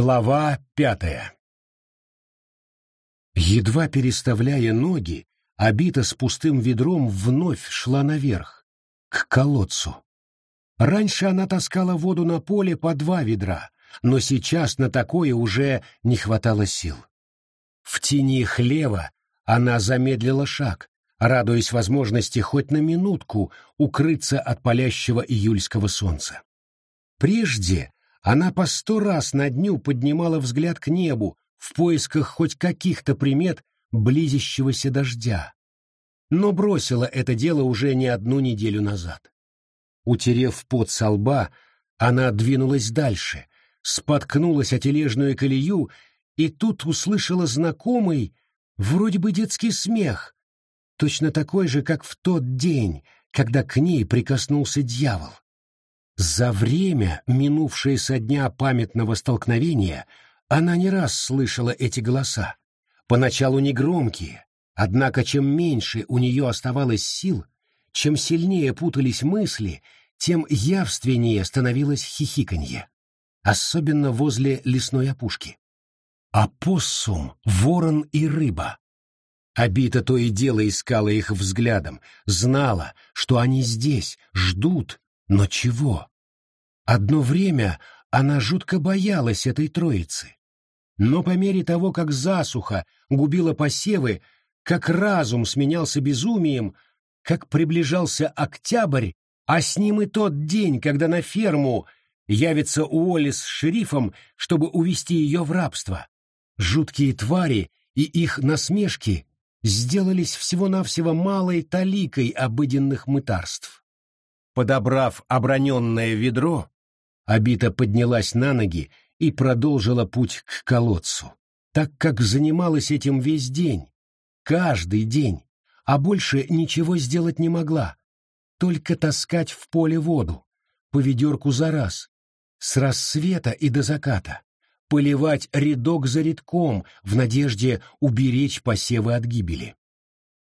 Глава пятая Едва переставляя ноги, Абита с пустым ведром вновь шла наверх, к колодцу. Раньше она таскала воду на поле по два ведра, но сейчас на такое уже не хватало сил. В тени хлева она замедлила шаг, радуясь возможности хоть на минутку укрыться от палящего июльского солнца. Прежде она по сто раз на дню поднимала взгляд к небу в поисках хоть каких-то примет близящегося дождя, но бросила это дело уже не одну неделю назад. Утерев пот со лба, она двинулась дальше, споткнулась о тележную колею и тут услышала знакомый, вроде бы детский смех, точно такой же, как в тот день, когда к ней прикоснулся дьявол. За время, минувшее со дня памятного столкновения, она не раз слышала эти голоса. Поначалу негромкие, однако чем меньше у нее оставалось сил, чем сильнее путались мысли, тем явственнее становилось хихиканье, особенно возле лесной опушки. Апоссум, ворон и рыба. Обита то и дело искала их взглядом, знала, что они здесь, ждут, но чего? Одно время она жутко боялась этой троицы. Но по мере того, как засуха губила посевы, как разум сменялся безумием, как приближался октябрь, а с ним и тот день, когда на ферму явится Уолли с шерифом, чтобы увести ее в рабство. Жуткие твари и их насмешки сделались всего-навсего малой таликой обыденных мытарств. Подобрав оброненное ведро, Абита поднялась на ноги и продолжила путь к колодцу, так как занималась этим весь день, каждый день, а больше ничего сделать не могла, только таскать в поле воду, по ведерку за раз, с рассвета и до заката, поливать рядок за рядком в надежде уберечь посевы от гибели.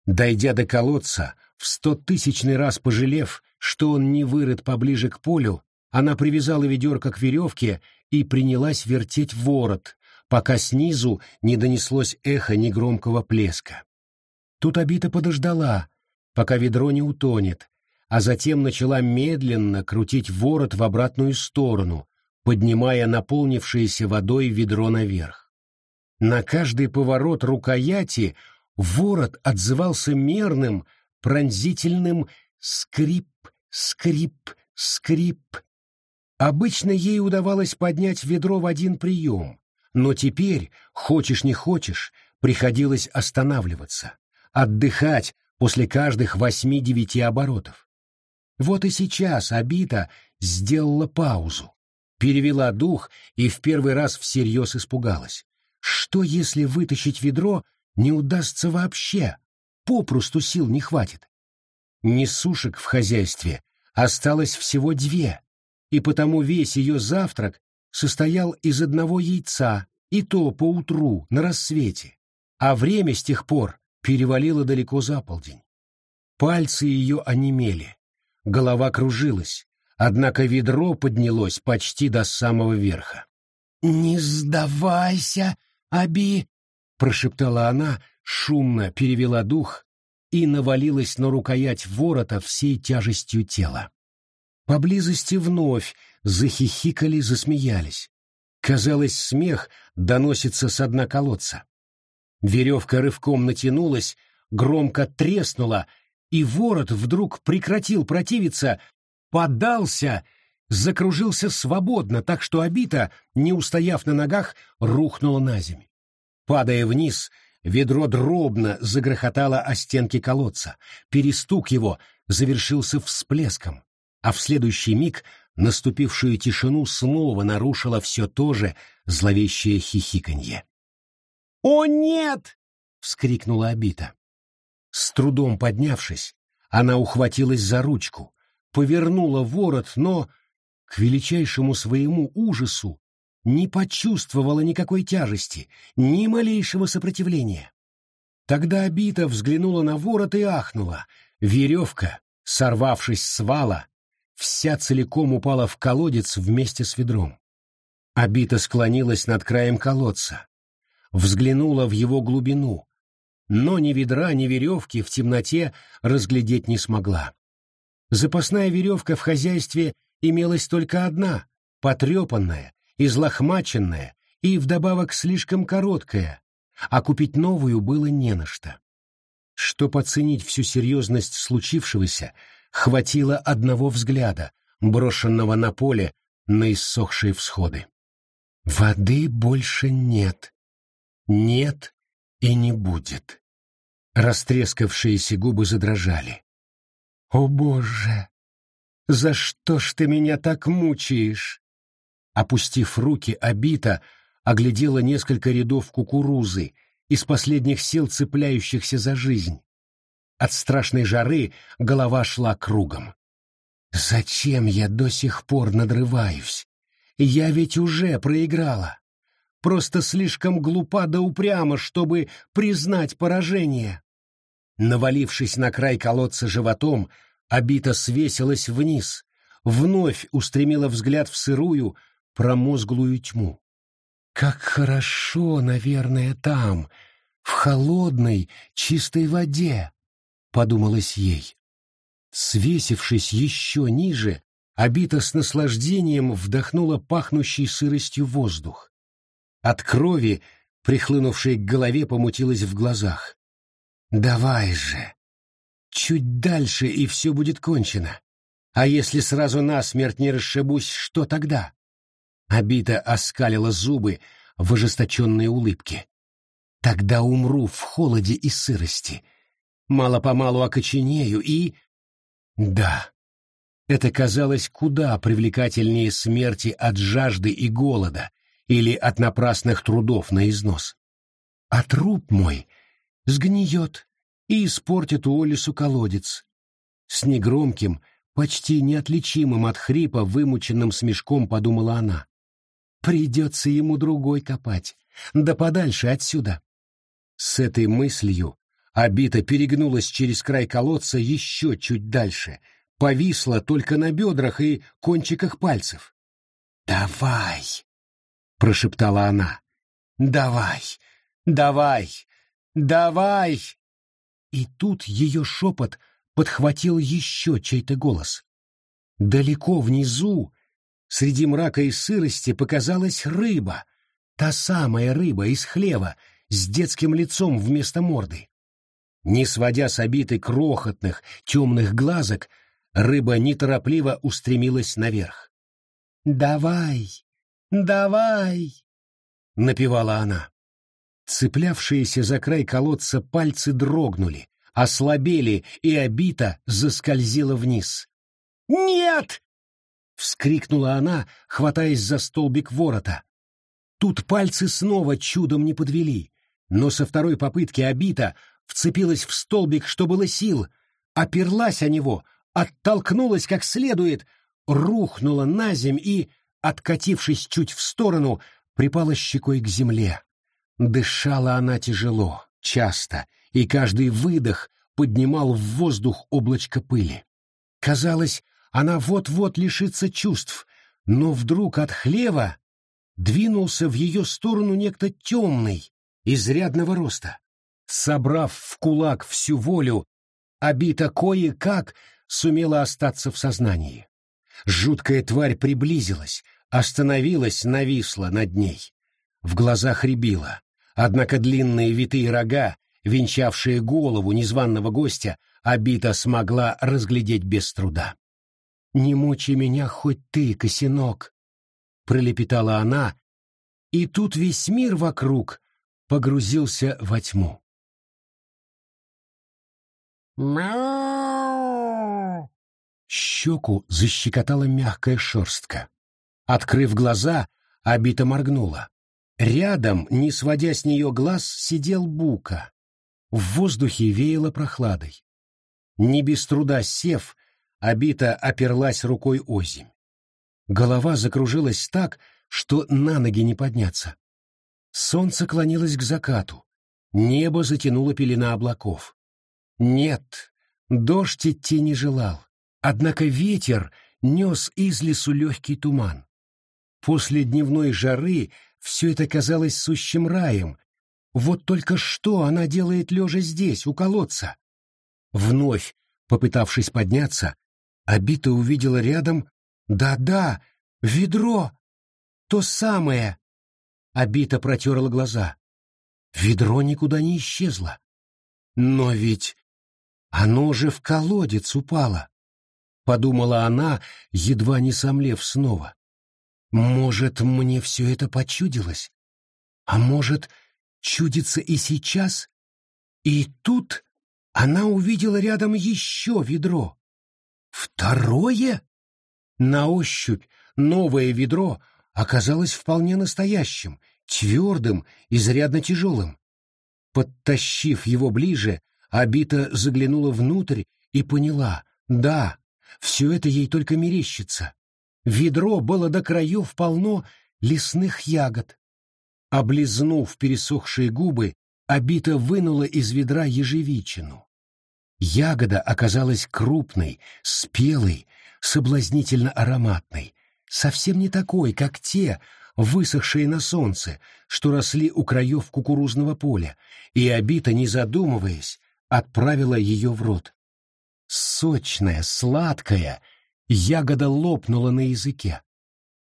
Дойдя до колодца, в стотысячный раз пожалев, что он не вырыт поближе к полю, она привязала ведерко к веревке и принялась вертеть ворот, пока снизу не донеслось эхо негромкого плеска. Тут Абита подождала, пока ведро не утонет, а затем начала медленно крутить ворот в обратную сторону, поднимая наполнившееся водой ведро наверх. На каждый поворот рукояти ворот отзывался мерным, пронзительным скрип, скрип, скрип. Обычно ей удавалось поднять ведро в один прием, но теперь, хочешь не хочешь, приходилось останавливаться, отдыхать после каждых восьми-девяти оборотов. Вот и сейчас Абита сделала паузу, перевела дух и в первый раз всерьез испугалась. Что, если вытащить ведро не удастся вообще? Попросту сил не хватит. Несушек в хозяйстве осталось всего две, и потому весь ее завтрак состоял из одного яйца, и то поутру, на рассвете, а время с тех пор перевалило далеко за полдень. Пальцы ее онемели, голова кружилась, однако ведро поднялось почти до самого верха. «Не сдавайся, Аби!» — прошептала она, шумно перевела дух и навалилась на рукоять ворота всей тяжестью тела. Поблизости вновь захихикали, засмеялись. Казалось, смех доносится с дна колодца. Веревка рывком натянулась, громко треснула, и ворот вдруг прекратил противиться, подался, закружился свободно, так что обита, не устояв на ногах, рухнула на землю. Падая вниз, ведро дробно загрохотало о стенки колодца. Перестук его завершился всплеском, а в следующий миг наступившую тишину снова нарушило все то же зловещее хихиканье. «О, нет!» — вскрикнула Абита. С трудом поднявшись, она ухватилась за ручку, повернула ворот, но, к величайшему своему ужасу, не почувствовала никакой тяжести, ни малейшего сопротивления. Тогда Абита взглянула на ворот и ахнула. Веревка, сорвавшись с вала, вся целиком упала в колодец вместе с ведром. Абита склонилась над краем колодца, взглянула в его глубину, но ни ведра, ни веревки в темноте разглядеть не смогла. Запасная веревка в хозяйстве имелась только одна, потрепанная, излохмаченная и вдобавок слишком короткая, а купить новую было не на что. Чтоб оценить всю серьезность случившегося, хватило одного взгляда, брошенного на поле на иссохшие всходы. Воды больше нет. Нет и не будет. Растрескавшиеся губы задрожали. «О, Боже! За что ж ты меня так мучаешь?» Опустив руки, Абита оглядела несколько рядов кукурузы, из последних сил цепляющихся за жизнь. От страшной жары голова шла кругом. «Зачем я до сих пор надрываюсь? Я ведь уже проиграла. Просто слишком глупа да упряма, чтобы признать поражение. Навалившись на край колодца животом, Абита свесилась вниз, вновь устремила взгляд в сырую, промозглую тьму. Как хорошо, наверное, там, в холодной, чистой воде, подумалось ей. Свесившись еще ниже, Абита с наслаждением вдохнула пахнущий сыростью воздух. От крови, прихлынувшей к голове, помутилась в глазах. «Давай же! Чуть дальше, и все будет кончено. А если сразу насмерть не расшибусь, что тогда?» Абита оскалила зубы в ожесточенной улыбке. «Тогда умру в холоде и сырости. Мало-помалу окоченею и...» «Да, это казалось куда привлекательнее смерти от жажды и голода или от напрасных трудов на износ. А труп мой сгниет и испортит у Олису колодец. С негромким, почти неотличимым от хрипа вымученным смешком подумала она. Придется ему другой копать, да подальше отсюда. С этой мыслью Абита перегнулась через край колодца еще чуть дальше — повисла только на бедрах и кончиках пальцев. «Давай!» — прошептала она. «Давай! Давай! Давай!» И тут ее шепот подхватил еще чей-то голос. Далеко внизу, среди мрака и сырости, показалась рыба, та самая рыба из хлева, с детским лицом вместо морды. Не сводя с обитой крохотных, темных глазок, Рыба неторопливо устремилась наверх. «Давай! Давай!» — напевала она. Цеплявшиеся за край колодца пальцы дрогнули, ослабели, и обита заскользила вниз. «Нет!» — вскрикнула она, хватаясь за столбик ворота. Тут пальцы снова чудом не подвели, но со второй попытки обита вцепилась в столбик, что было сил, оперлась о него, оттолкнулась как следует, рухнула на земь и, откатившись чуть в сторону, припала щекой к земле. Дышала она тяжело, часто, и каждый выдох поднимал в воздух облачко пыли. Казалось, она вот-вот лишится чувств, но вдруг от хлева двинулся в ее сторону некто темный, изрядного роста. Собрав в кулак всю волю, обита кое-как сумела остаться в сознании. Жуткая тварь приблизилась, остановилась, нависла над ней. В глазах рябила, однако длинные витые рога, венчавшие голову незваного гостя, Обита смогла разглядеть без труда. «Не мучай меня хоть ты, косинок!» — пролепетала она, и тут весь мир вокруг погрузился во тьму. «Мяу!» Щеку защекотала мягкая шерстка. Открыв глаза, Абита моргнула. Рядом, не сводя с нее глаз, сидел Бука. В воздухе веяло прохладой. Не без труда сев, Абита оперлась рукой озимь. Голова закружилась так, что на ноги не подняться. Солнце клонилось к закату. Небо затянуло пелена облаков. Нет, дождь идти не желал. Однако ветер нес из лесу легкий туман. После дневной жары все это казалось сущим раем. Вот только что она делает лежа здесь, у колодца? Вновь, попытавшись подняться, Абита увидела рядом «Да-да, ведро! То самое!» Абита протерла глаза. Ведро никуда не исчезло. Но ведь оно же в колодец упало, — подумала она, едва не сомлев снова. Может, мне все это почудилось? А может, чудится и сейчас? И тут она увидела рядом еще ведро. Второе? На ощупь новое ведро оказалось вполне настоящим, твердым, изрядно тяжелым. Подтащив его ближе, Абита заглянула внутрь и поняла, да, все это ей только мерещится. Ведро было до краев полно лесных ягод. Облизнув пересохшие губы, Абита вынула из ведра ежевичину. Ягода оказалась крупной, спелой, соблазнительно ароматной, совсем не такой, как те, высохшие на солнце, что росли у краев кукурузного поля, и Абита, не задумываясь, отправила ее в рот. Сочная, сладкая, ягода лопнула на языке.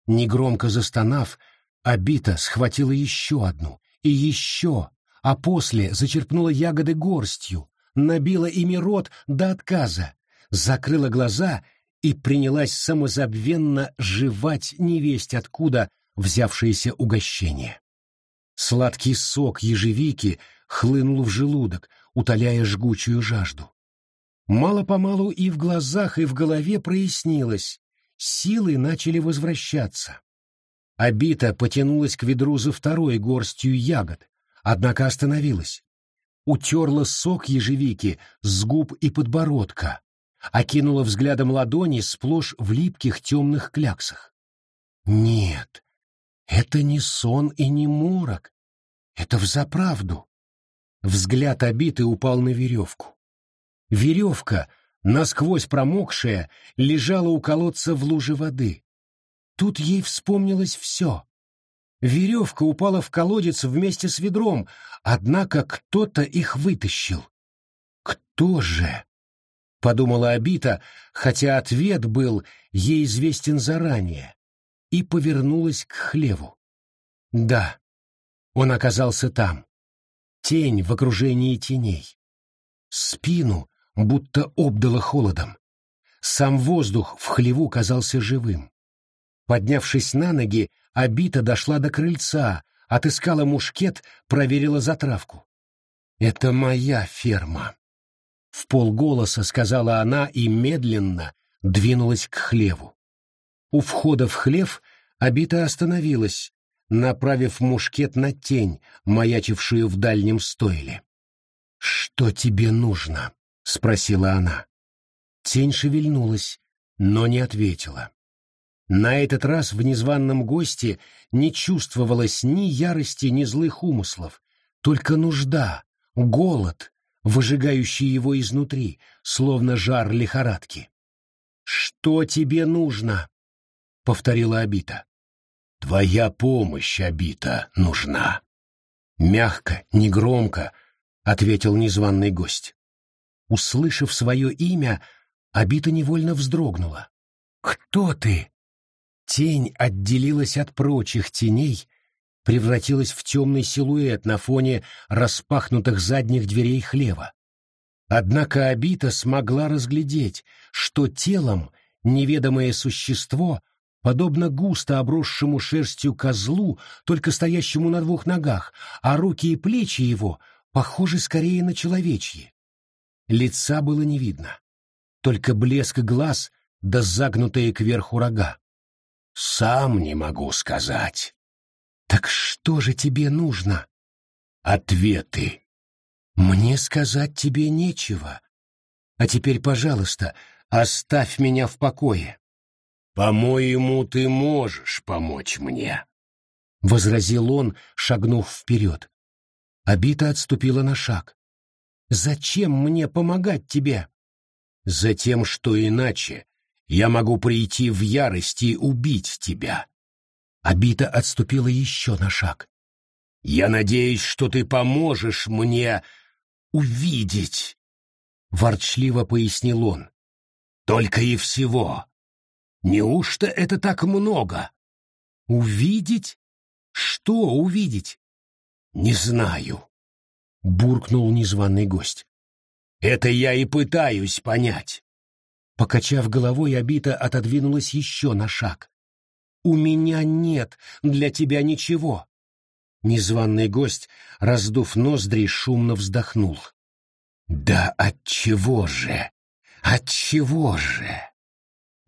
Негромко застонав, Абита схватила еще одну и еще, а после зачерпнула ягоды горстью, набила ими рот до отказа, закрыла глаза и принялась самозабвенно жевать невесть откуда взявшееся угощение. Сладкий сок ежевики хлынул в желудок, утоляя жгучую жажду. Мало-помалу и в глазах, и в голове прояснилось, силы начали возвращаться. Обита потянулась к ведру за второй горстью ягод, однако остановилась. Утерла сок ежевики с губ и подбородка, окинула взглядом ладони сплошь в липких темных кляксах. Нет, это не сон и не морок, это взаправду. Взгляд обиты упал на веревку. Веревка, насквозь промокшая, лежала у колодца в луже воды. Тут ей вспомнилось все. Веревка упала в колодец вместе с ведром, однако кто-то их вытащил. «Кто же?» — подумала Абита, хотя ответ был ей известен заранее, и повернулась к хлеву. Да, он оказался там тень в окружении теней. Спину будто обдало холодом. Сам воздух в хлеву казался живым. Поднявшись на ноги, Абита дошла до крыльца, отыскала мушкет, проверила затравку. «Это моя ферма», — в полголоса сказала она и медленно двинулась к хлеву. У входа в хлев Абита остановилась, направив мушкет на тень, маячившую в дальнем стойле. «Что тебе нужно?» — спросила она. Тень шевельнулась, но не ответила. На этот раз в незваном госте не чувствовалось ни ярости, ни злых умыслов, только нужда, голод, выжигающий его изнутри, словно жар лихорадки. «Что тебе нужно?» — повторила Абита. Твоя помощь, обита, нужна. Мягко, негромко, — ответил незваный гость. Услышав свое имя, Абита невольно вздрогнула. «Кто ты?» Тень отделилась от прочих теней, превратилась в темный силуэт на фоне распахнутых задних дверей хлева. Однако Абита смогла разглядеть, что телом неведомое существо подобно густо обросшему шерстью козлу, только стоящему на двух ногах, а руки и плечи его похожи скорее на человечьи. Лица было не видно, только блеск глаз да загнутые кверху рога. «Сам не могу сказать». «Так что же тебе нужно?» «Ответы». «Мне сказать тебе нечего. А теперь, пожалуйста, оставь меня в покое». «По-моему, ты можешь помочь мне», — возразил он, шагнув вперед. Абита отступила на шаг. «Зачем мне помогать тебе?» «Затем, что иначе я могу прийти в ярость и убить тебя». Обита отступила еще на шаг. «Я надеюсь, что ты поможешь мне увидеть», — ворчливо пояснил он. «Только и всего. Неужто это так много?» «Увидеть? Что увидеть?» «Не знаю», — буркнул незваный гость. «Это я и пытаюсь понять». Покачав головой, Обита отодвинулась еще на шаг. «У меня нет для тебя ничего». Незваный гость, раздув ноздри, шумно вздохнул. «Да отчего же? Отчего же?»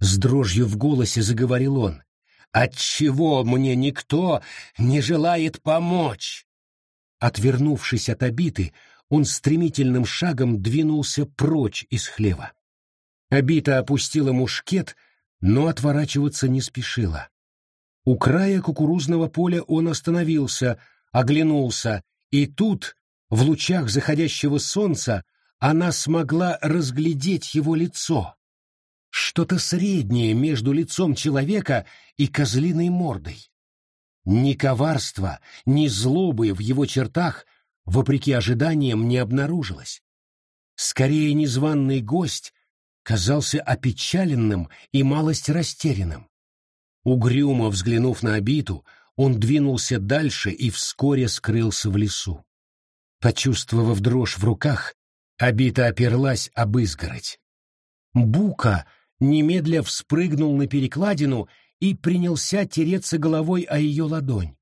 С дрожью в голосе заговорил он. «Отчего мне никто не желает помочь?» Отвернувшись от обиты, он стремительным шагом двинулся прочь из хлева. Обита опустила мушкет, но отворачиваться не спешила. У края кукурузного поля он остановился, оглянулся, и тут, в лучах заходящего солнца, она смогла разглядеть его лицо. Что-то среднее между лицом человека и козлиной мордой. Ни коварства, ни злобы в его чертах, вопреки ожиданиям, не обнаружилось. Скорее, незваный гость казался опечаленным и малость растерянным. Угрюмо взглянув на обиту, он двинулся дальше и вскоре скрылся в лесу. Почувствовав дрожь в руках, обита оперлась об изгородь. Бука немедля вспрыгнул на перекладину и принялся тереться головой о ее ладонь.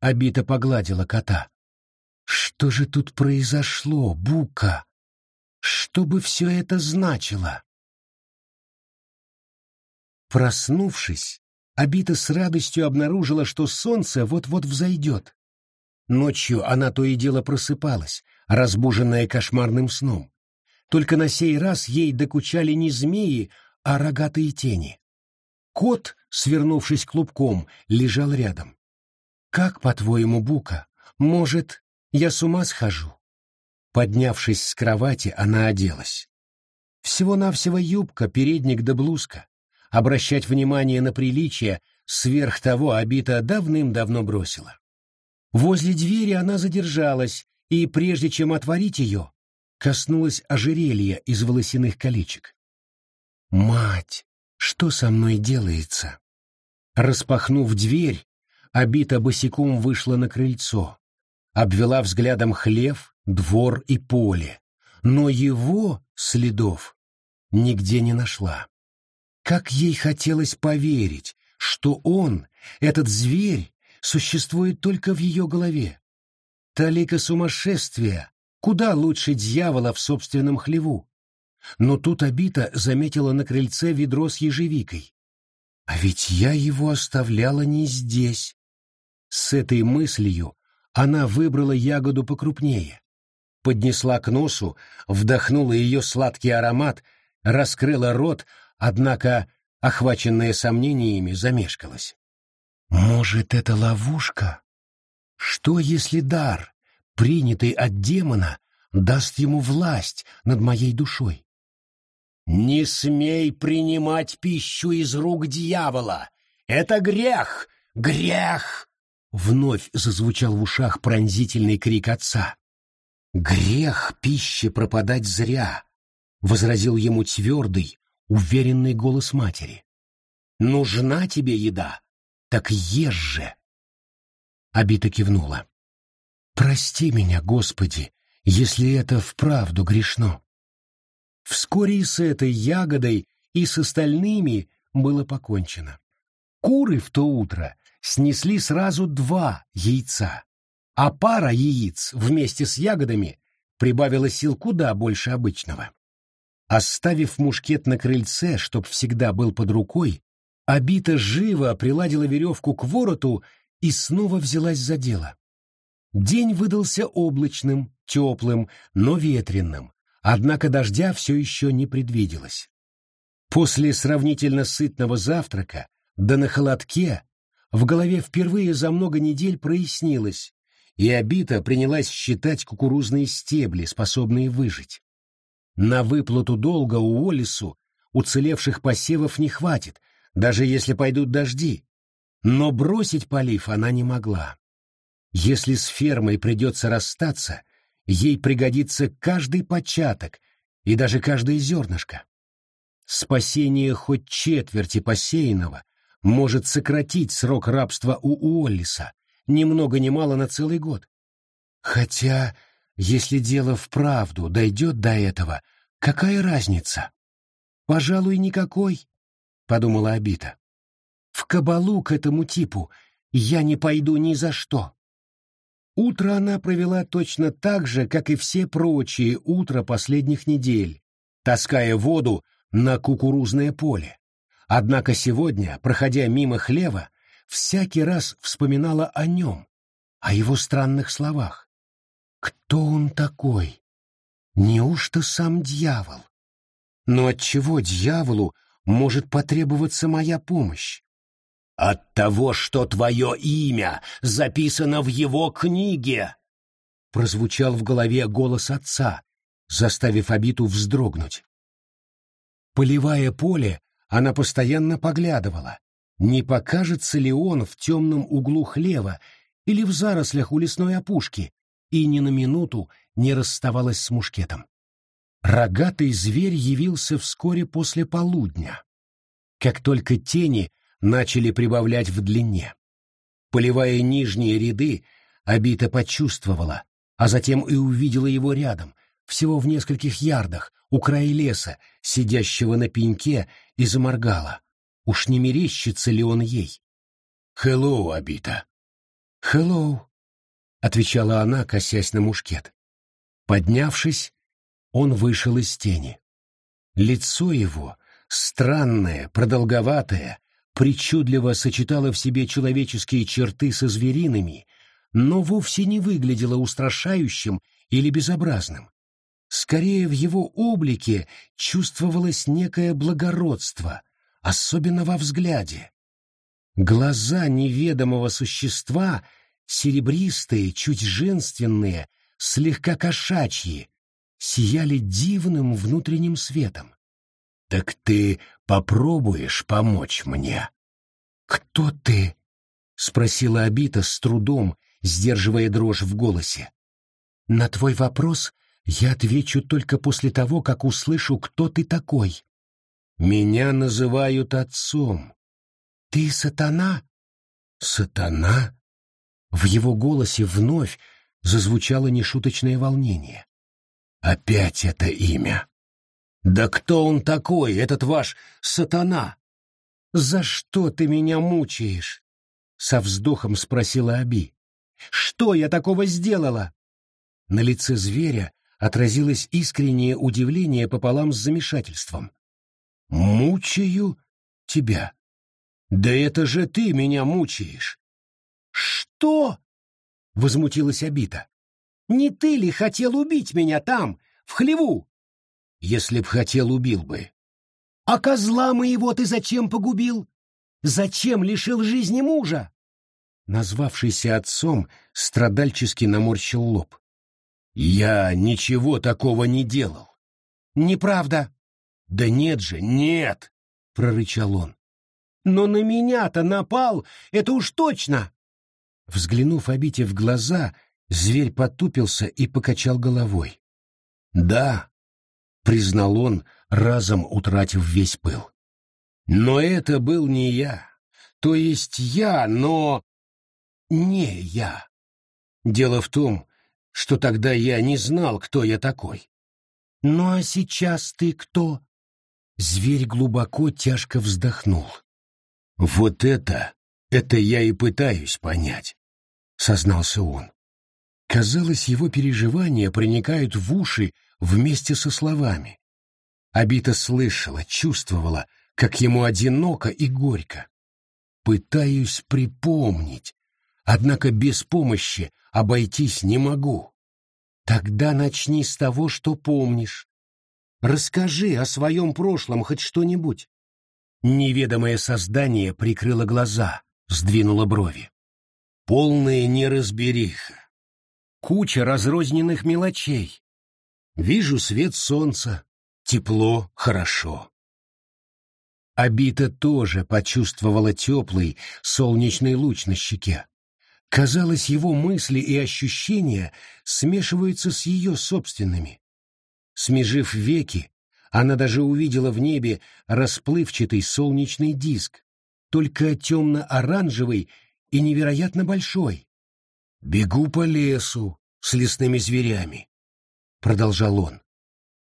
Обита погладила кота. «Что же тут произошло, Бука?» Что бы все это значило? Проснувшись, Абита с радостью обнаружила, что солнце вот-вот взойдет. Ночью она то и дело просыпалась, разбуженная кошмарным сном. Только на сей раз ей докучали не змеи, а рогатые тени. Кот, свернувшись клубком, лежал рядом. «Как, по-твоему, Бука? Может, я с ума схожу?» Поднявшись с кровати, она оделась. Всего-навсего юбка, передник да блузка. Обращать внимание на приличие сверх того обита давным-давно бросила. Возле двери она задержалась, и, прежде чем отворить ее, коснулась ожерелья из волосяных колечек. «Мать, что со мной делается?» Распахнув дверь, обита босиком вышла на крыльцо, обвела взглядом хлев, двор и поле, но его следов нигде не нашла. Как ей хотелось поверить, что он, этот зверь, существует только в ее голове. Талика сумасшествия, куда лучше дьявола в собственном хлеву. Но тут Абита заметила на крыльце ведро с ежевикой. А ведь я его оставляла не здесь. С этой мыслью она выбрала ягоду покрупнее поднесла к носу, вдохнула ее сладкий аромат, раскрыла рот, однако, охваченная сомнениями, замешкалась. «Может, это ловушка? Что, если дар, принятый от демона, даст ему власть над моей душой?» «Не смей принимать пищу из рук дьявола! Это грех! Грех!» Вновь зазвучал в ушах пронзительный крик отца. «Грех пище пропадать зря», — возразил ему твердый, уверенный голос матери. «Нужна тебе еда, так ешь же!» Абита кивнула. «Прости меня, Господи, если это вправду грешно». Вскоре и с этой ягодой, и с остальными было покончено. Куры в то утро снесли сразу два яйца а пара яиц вместе с ягодами прибавила сил куда больше обычного. Оставив мушкет на крыльце, чтоб всегда был под рукой, Абита живо приладила веревку к вороту и снова взялась за дело. День выдался облачным, теплым, но ветренным, однако дождя все еще не предвиделось. После сравнительно сытного завтрака, да на холодке, в голове впервые за много недель прояснилось, и Абита принялась считать кукурузные стебли, способные выжить. На выплату долга у Олису уцелевших посевов не хватит, даже если пойдут дожди. Но бросить полив она не могла. Если с фермой придется расстаться, ей пригодится каждый початок и даже каждое зернышко. Спасение хоть четверти посеянного может сократить срок рабства у Уоллиса, ни много ни мало на целый год. Хотя, если дело вправду дойдет до этого, какая разница? Пожалуй, никакой, — подумала Абита. В кабалу к этому типу я не пойду ни за что. Утро она провела точно так же, как и все прочие утра последних недель, таская воду на кукурузное поле. Однако сегодня, проходя мимо хлева, всякий раз вспоминала о нем, о его странных словах. Кто он такой? Неужто сам дьявол? Но отчего дьяволу может потребоваться моя помощь? От того, что твое имя записано в его книге. Прозвучал в голове голос отца, заставив Абиту вздрогнуть. Поливая поле, она постоянно поглядывала, не покажется ли он в темном углу хлева или в зарослях у лесной опушки, и ни на минуту не расставалась с мушкетом. Рогатый зверь явился вскоре после полудня. Как только тени начали прибавлять в длине. Поливая нижние ряды, Абита почувствовала, а затем и увидела его рядом, всего в нескольких ярдах, у края леса, сидящего на пеньке, и заморгала. Уж не мерещится ли он ей? «Хеллоу, Абита!» «Хеллоу!» — отвечала она, косясь на мушкет. Поднявшись, он вышел из тени. Лицо его, странное, продолговатое, причудливо сочетала в себе человеческие черты со звериными, но вовсе не выглядела устрашающим или безобразным. Скорее в его облике чувствовалось некое благородство, особенно во взгляде. Глаза неведомого существа, серебристые, чуть женственные, слегка кошачьи, сияли дивным внутренним светом. «Так ты попробуешь помочь мне?» «Кто ты?» — спросила Абита с трудом, сдерживая дрожь в голосе. «На твой вопрос я отвечу только после того, как услышу, кто ты такой». «Меня называют отцом». «Ты сатана?» «Сатана?» В его голосе вновь зазвучало нешуточное волнение. «Опять это имя!» «Да кто он такой, этот ваш сатана?» «За что ты меня мучаешь?» — со вздохом спросила Аби. «Что я такого сделала?» На лице зверя отразилось искреннее удивление пополам с замешательством. «Мучаю тебя? Да это же ты меня мучаешь!» «Что?» — возмутилась Абита. «Не ты ли хотел убить меня там, в хлеву?» Если б хотел, убил бы. А козла моего ты зачем погубил? Зачем лишил жизни мужа? Назвавшийся отцом страдальчески наморщил лоб. Я ничего такого не делал. Неправда. Да нет же, нет, прорычал он. Но на меня-то напал, это уж точно. Взглянув Абите в глаза, зверь потупился и покачал головой. Да, — признал он, разом утратив весь пыл. «Но это был не я. То есть я, но... не я. Дело в том, что тогда я не знал, кто я такой. Ну а сейчас ты кто?» Зверь глубоко тяжко вздохнул. «Вот это, это я и пытаюсь понять», — сознался он. Казалось, его переживания проникают в уши вместе со словами. Абита слышала, чувствовала, как ему одиноко и горько. Пытаюсь припомнить, однако без помощи обойтись не могу. Тогда начни с того, что помнишь. Расскажи о своем прошлом хоть что-нибудь. Неведомое создание прикрыло глаза, сдвинуло брови. Полная неразбериха. Куча разрозненных мелочей, Вижу свет солнца, тепло, хорошо. Абита тоже почувствовала теплый солнечный луч на щеке. Казалось, его мысли и ощущения смешиваются с ее собственными. Смежив веки, она даже увидела в небе расплывчатый солнечный диск, только темно-оранжевый и невероятно большой. «Бегу по лесу с лесными зверями», — продолжал он.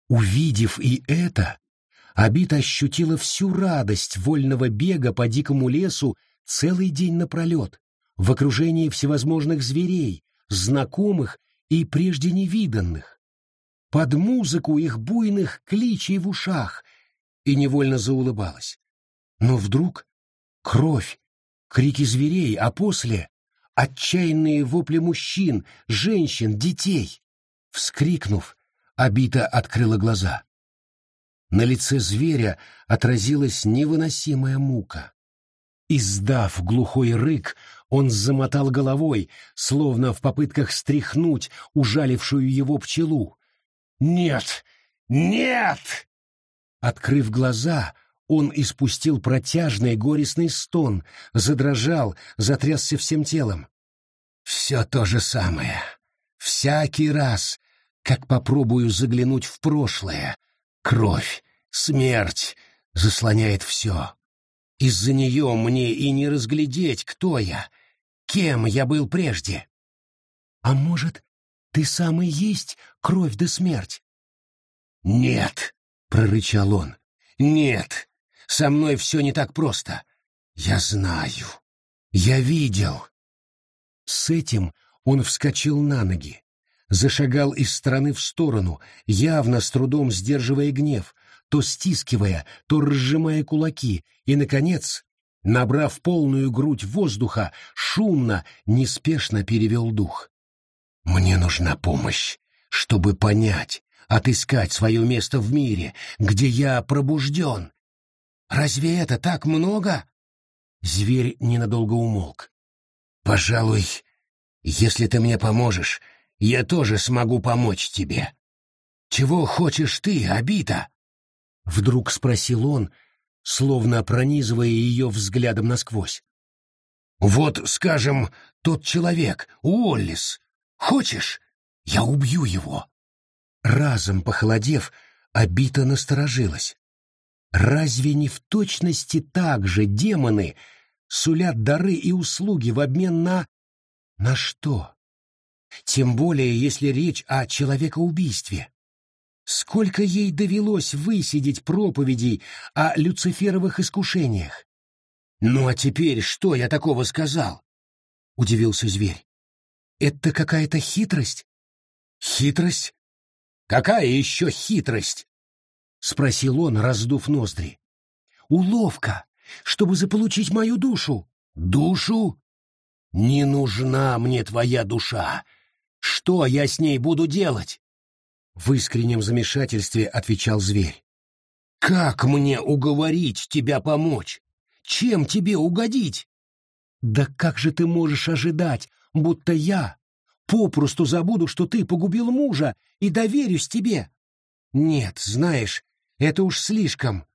Увидев и это, Абит ощутила всю радость вольного бега по дикому лесу целый день напролет, в окружении всевозможных зверей, знакомых и прежде невиданных, под музыку их буйных кличей в ушах, и невольно заулыбалась. Но вдруг кровь, крики зверей, а после — отчаянные вопли мужчин, женщин, детей. Вскрикнув, Абита открыла глаза. На лице зверя отразилась невыносимая мука. Издав глухой рык, он замотал головой, словно в попытках стряхнуть ужалившую его пчелу. «Нет! Нет!» Открыв глаза, он испустил протяжный горестный стон, задрожал, затрясся всем телом. «Все то же самое. Всякий раз, как попробую заглянуть в прошлое, кровь, смерть заслоняет все. Из-за нее мне и не разглядеть, кто я, кем я был прежде. А может, ты сам и есть кровь да смерть? Нет, прорычал он. Нет, со мной все не так просто. Я знаю. Я видел. С этим он вскочил на ноги, зашагал из стороны в сторону, явно с трудом сдерживая гнев, то стискивая, то разжимая кулаки, и, наконец, набрав полную грудь воздуха, шумно, неспешно перевел дух. «Мне нужна помощь, чтобы понять, отыскать свое место в мире, где я пробужден. Разве это так много?» Зверь ненадолго умолк. «Пожалуй, если ты мне поможешь, я тоже смогу помочь тебе. Чего хочешь ты, Абита?» Вдруг спросил он, словно пронизывая ее взглядом насквозь. «Вот, скажем, тот человек, Уоллис. Хочешь? Я убью его!» Разом похолодев, Абита насторожилась. Разве не в точности так же демоны сулят дары и услуги в обмен на... На что? Тем более, если речь о человекоубийстве. Сколько ей довелось высидеть проповедей о люциферовых искушениях? «Ну а теперь что я такого сказал?» — удивился зверь. «Это какая-то хитрость?» «Хитрость? Какая еще хитрость?» — спросил он, раздув ноздри. «Уловка, чтобы заполучить мою душу». «Душу? Не нужна мне твоя душа. Что я с ней буду делать?» В искреннем замешательстве отвечал зверь. «Как мне уговорить тебя помочь? Чем тебе угодить?» «Да как же ты можешь ожидать, будто я попросту забуду, что ты погубил мужа и доверюсь тебе?» «Нет, знаешь, это уж слишком».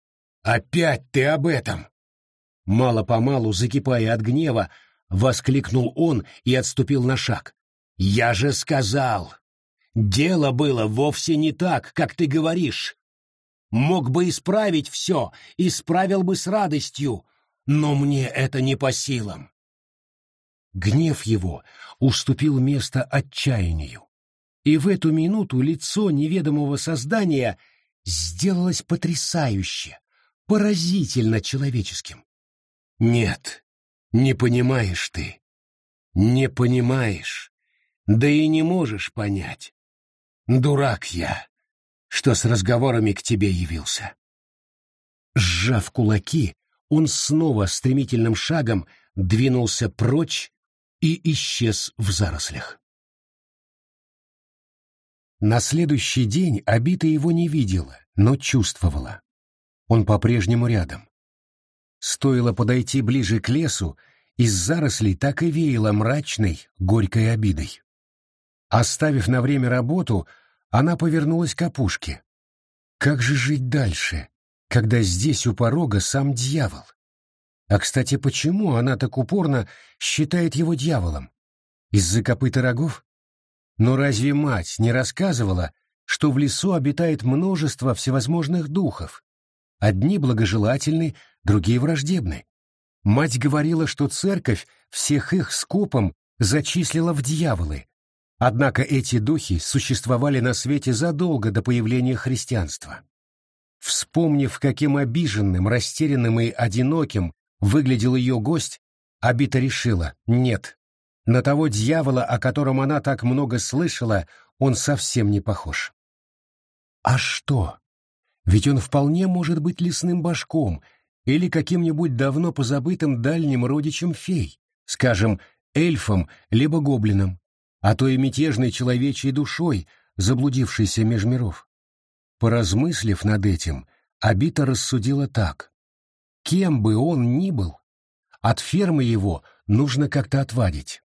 «Опять ты об этом!» Мало-помалу, закипая от гнева, воскликнул он и отступил на шаг. «Я же сказал, Дело было вовсе не так, как ты говоришь. Мог бы исправить все, исправил бы с радостью, но мне это не по силам. Гнев его уступил место отчаянию, и в эту минуту лицо неведомого создания сделалось потрясающе, поразительно человеческим. Нет, не понимаешь ты, не понимаешь, да и не можешь понять. Дурак я, что с разговорами к тебе явился. Сжав кулаки, он снова стремительным шагом двинулся прочь и исчез в зарослях. На следующий день Абита его не видела, но чувствовала. Он по-прежнему рядом. Стоило подойти ближе к лесу, из зарослей так и веяло мрачной, горькой обидой. Оставив на время работу, она повернулась к опушке. Как же жить дальше, когда здесь у порога сам дьявол? А, кстати, почему она так упорно считает его дьяволом? Из-за копыта рогов? Но разве мать не рассказывала, что в лесу обитает множество всевозможных духов? Одни благожелательны, другие враждебны. Мать говорила, что церковь всех их скопом зачислила в дьяволы. Однако эти духи существовали на свете задолго до появления христианства. Вспомнив, каким обиженным, растерянным и одиноким выглядел ее гость, Абита решила — нет. На того дьявола, о котором она так много слышала, он совсем не похож. А что? Ведь он вполне может быть лесным башком или каким-нибудь давно позабытым дальним родичем фей, скажем, эльфом либо гоблином, а то и мятежной человечьей душой, заблудившейся меж миров. Поразмыслив над этим, Абита рассудила так. Кем бы он ни был, от фермы его нужно как-то отвадить.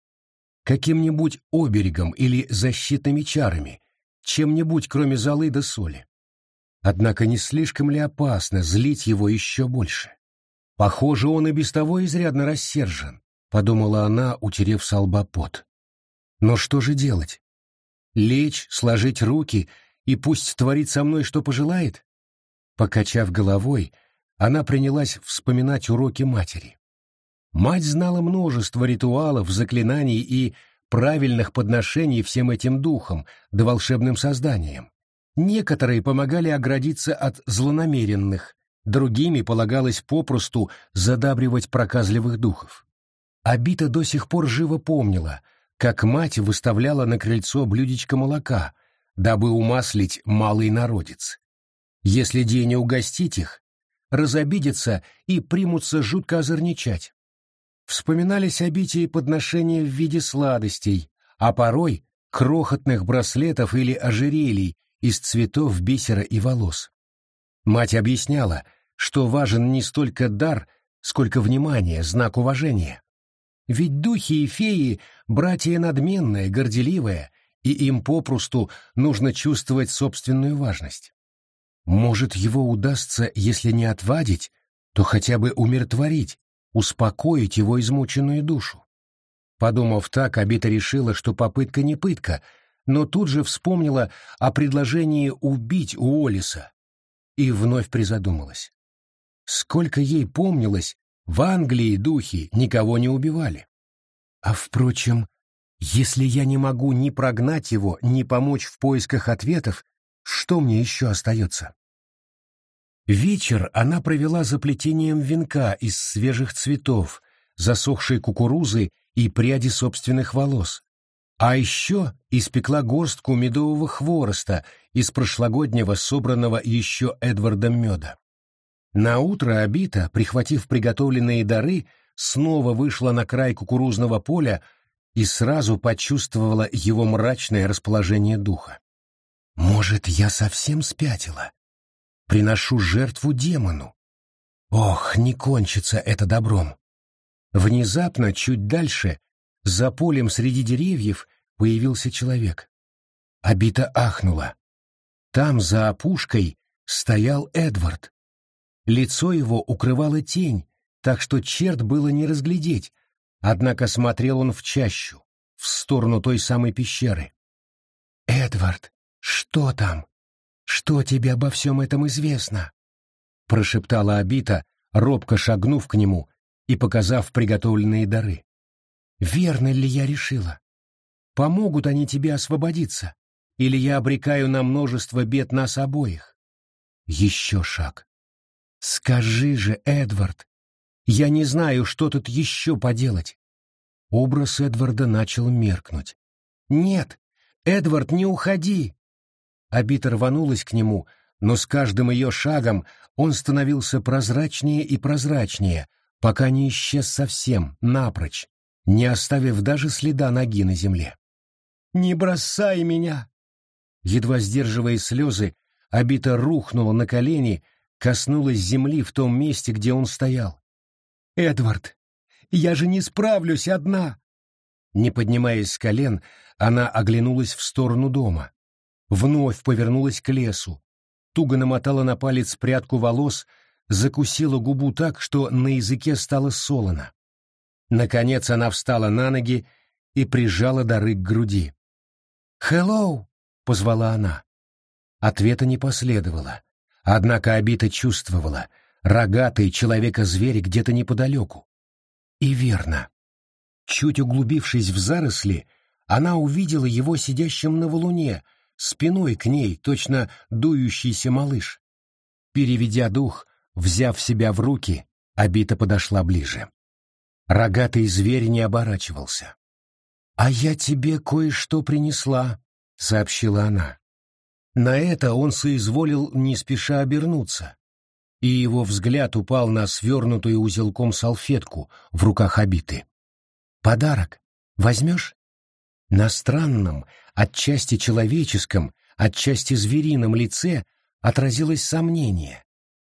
Каким-нибудь оберегом или защитными чарами, чем-нибудь кроме золы да соли. Однако не слишком ли опасно злить его еще больше? Похоже, он и без того изрядно рассержен, подумала она, утерев с лба пот. Но что же делать? Лечь, сложить руки и пусть творит со мной, что пожелает? Покачав головой, она принялась вспоминать уроки матери. Мать знала множество ритуалов, заклинаний и правильных подношений всем этим духам, да волшебным созданиям. Некоторые помогали оградиться от злонамеренных, другими полагалось попросту задабривать проказливых духов. Абита до сих пор живо помнила, как мать выставляла на крыльцо блюдечко молока, дабы умаслить малый народец. Если день угостить их, разобидятся и примутся жутко озорничать. Вспоминались обитие подношения в виде сладостей, а порой крохотных браслетов или ожерелий из цветов бисера и волос. Мать объясняла, что важен не столько дар, сколько внимание, знак уважения. Ведь духи и феи — братья надменные, горделивые, и им попросту нужно чувствовать собственную важность. Может, его удастся, если не отвадить, то хотя бы умиротворить, успокоить его измученную душу. Подумав так, Абита решила, что попытка не пытка, но тут же вспомнила о предложении убить Уоллиса и вновь призадумалась. Сколько ей помнилось, в Англии духи никого не убивали. А впрочем, если я не могу ни прогнать его, ни помочь в поисках ответов, что мне еще остается? Вечер она провела за плетением венка из свежих цветов, засохшей кукурузы и пряди собственных волос, а еще испекла горстку медового хвороста из прошлогоднего собранного еще Эдвардом меда. На утро Абита, прихватив приготовленные дары, снова вышла на край кукурузного поля и сразу почувствовала его мрачное расположение духа. «Может, я совсем спятила? Приношу жертву демону. Ох, не кончится это добром!» Внезапно, чуть дальше, за полем среди деревьев появился человек. Абита ахнула. Там, за опушкой, стоял Эдвард. Лицо его укрывала тень, так что черт было не разглядеть, однако смотрел он в чащу, в сторону той самой пещеры. «Эдвард, что там? Что тебе обо всем этом известно?» прошептала Абита, робко шагнув к нему и показав приготовленные дары. «Верно ли я решила? Помогут они тебе освободиться, или я обрекаю на множество бед нас обоих?» Еще шаг. «Скажи же, Эдвард, я не знаю, что тут еще поделать». Образ Эдварда начал меркнуть. «Нет, Эдвард, не уходи!» Абита рванулась к нему, но с каждым ее шагом он становился прозрачнее и прозрачнее, пока не исчез совсем, напрочь, не оставив даже следа ноги на земле. «Не бросай меня!» Едва сдерживая слезы, Абита рухнула на колени, коснулась земли в том месте, где он стоял. «Эдвард, я же не справлюсь одна!» Не поднимаясь с колен, она оглянулась в сторону дома. Вновь повернулась к лесу. туго намотала на палец прядку волос, закусила губу так, что на языке стало солоно. Наконец она встала на ноги и прижала дары к груди. «Хеллоу!» — позвала она. Ответа не последовало. Однако Абита чувствовала, рогатый человека-зверь где-то неподалеку. И верно. Чуть углубившись в заросли, она увидела его сидящим на валуне, спиной к ней, точно дующийся малыш. Переведя дух, взяв себя в руки, Абита подошла ближе. Рогатый зверь не оборачивался. «А я тебе кое-что принесла», — сообщила она. На это он соизволил не спеша обернуться, и его взгляд упал на свернутую узелком салфетку в руках обиты. «Подарок. Возьмешь?» На странном, отчасти человеческом, отчасти зверином лице отразилось сомнение.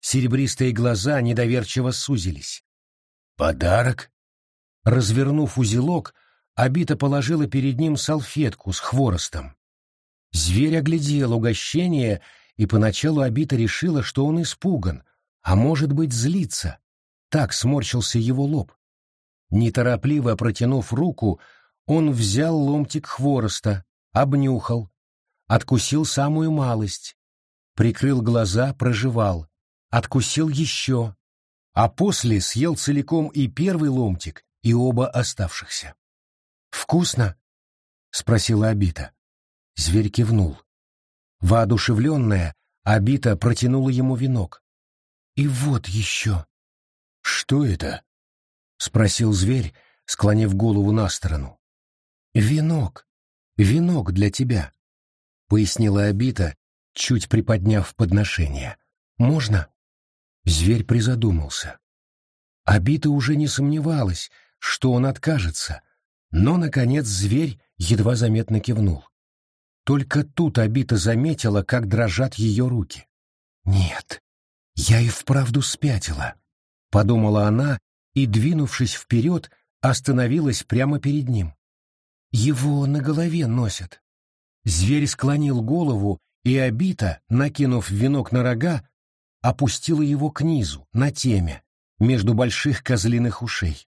Серебристые глаза недоверчиво сузились. «Подарок?» Развернув узелок, Абита положила перед ним салфетку с хворостом. Зверь оглядел угощение, и поначалу Абита решила, что он испуган, а может быть злится. Так сморщился его лоб. Неторопливо протянув руку, он взял ломтик хвороста, обнюхал, откусил самую малость, прикрыл глаза, прожевал, откусил еще, а после съел целиком и первый ломтик, и оба оставшихся. «Вкусно?» — спросила Абита. Зверь кивнул. Воодушевленная, Абита протянула ему венок. И вот еще. Что это? Спросил зверь, склонив голову на сторону. Венок. Венок для тебя. Пояснила Абита, чуть приподняв подношение. Можно? Зверь призадумался. Абита уже не сомневалась, что он откажется, но, наконец, зверь едва заметно кивнул. Только тут Абита заметила, как дрожат ее руки. Нет, «Я и вправду спятила», — подумала она и, двинувшись вперед, остановилась прямо перед ним. «Его на голове носят». Зверь склонил голову, и Абита, накинув венок на рога, опустила его к низу, на теме, между больших козлиных ушей.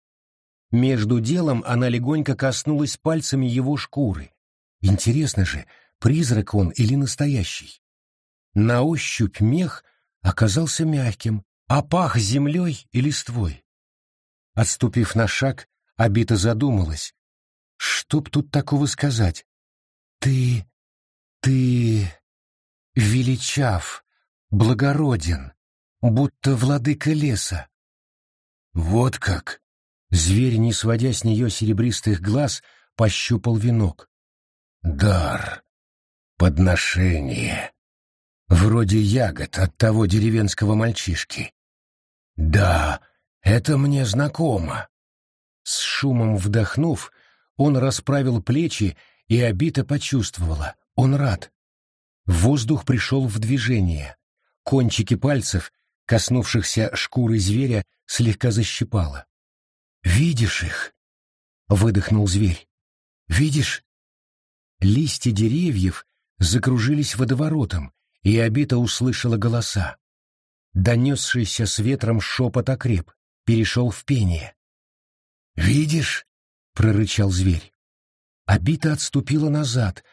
Между делом она легонько коснулась пальцами его шкуры. Интересно же, призрак он или настоящий? На ощупь мех — оказался мягким, а пах землей и листвой. Отступив на шаг, Абита задумалась. Что б тут такого сказать? Ты... ты... величав, благороден, будто владыка леса. Вот как! Зверь, не сводя с нее серебристых глаз, пощупал венок. Дар, подношение, Вроде ягод от того деревенского мальчишки. Да, это мне знакомо. С шумом вдохнув, он расправил плечи, и Обита почувствовала. Он рад. Воздух пришел в движение. Кончики пальцев, коснувшихся шкуры зверя, слегка защипало. «Видишь их?» — выдохнул зверь. «Видишь?» Листья деревьев закружились водоворотом, и Абита услышала голоса. Донесшийся с ветром шепот окреп, перешел в пение. «Видишь?» — прорычал зверь. Абита отступила назад,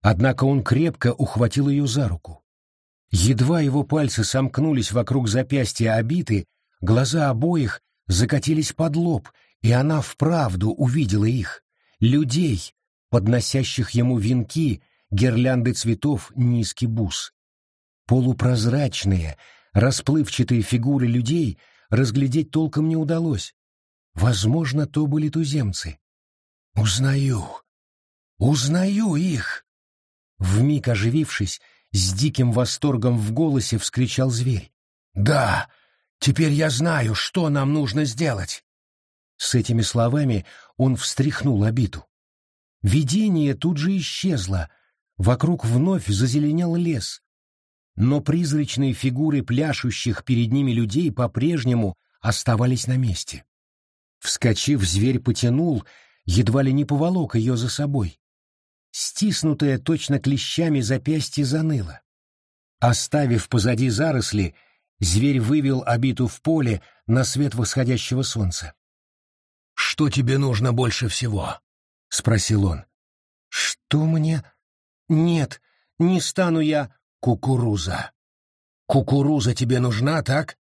однако он крепко ухватил ее за руку. Едва его пальцы сомкнулись вокруг запястья Абиты, глаза обоих закатились под лоб, и она вправду увидела их, людей, подносящих ему венки, гирлянды цветов, низкий бус. Полупрозрачные, расплывчатые фигуры людей разглядеть толком не удалось. Возможно, то были туземцы. «Узнаю! Узнаю их!» Вмиг оживившись, с диким восторгом в голосе вскричал зверь. «Да, теперь я знаю, что нам нужно сделать!» С этими словами он встряхнул обиту. Видение тут же исчезло, вокруг вновь зазеленел лес, но призрачные фигуры пляшущих перед ними людей по-прежнему оставались на месте. Вскочив, зверь потянул, едва ли не поволок ее за собой. Стиснутая точно клещами запястье заныло. Оставив позади заросли, зверь вывел обиту в поле на свет восходящего солнца. «Что тебе нужно больше всего?» — спросил он. «Что мне? Нет, не стану я...» «Кукуруза. Кукуруза тебе нужна, так?»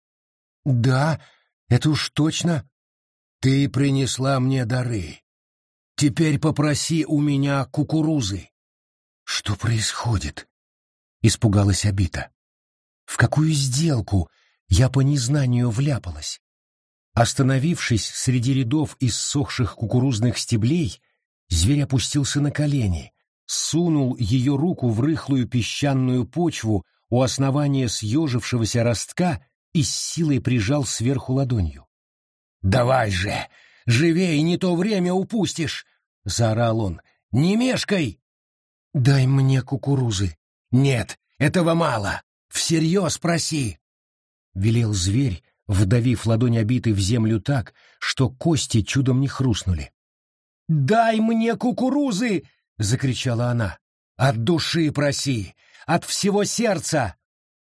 «Да, это уж точно». «Ты принесла мне дары. Теперь попроси у меня кукурузы». «Что происходит?» — испугалась Абита. «В какую сделку я по незнанию вляпалась?» Остановившись среди рядов иссохших кукурузных стеблей, зверь опустился на колени, сунул ее руку в рыхлую песчаную почву у основания съежившегося ростка и с силой прижал сверху ладонью. «Давай же! Живей, не то время упустишь!» — заорал он. «Не мешкай!» «Дай мне кукурузы!» «Нет, этого мало! Всерьез проси!» — велел зверь, вдавив ладонь обитой в землю так, что кости чудом не хрустнули. «Дай мне кукурузы!» — закричала она. «От души проси! От всего сердца!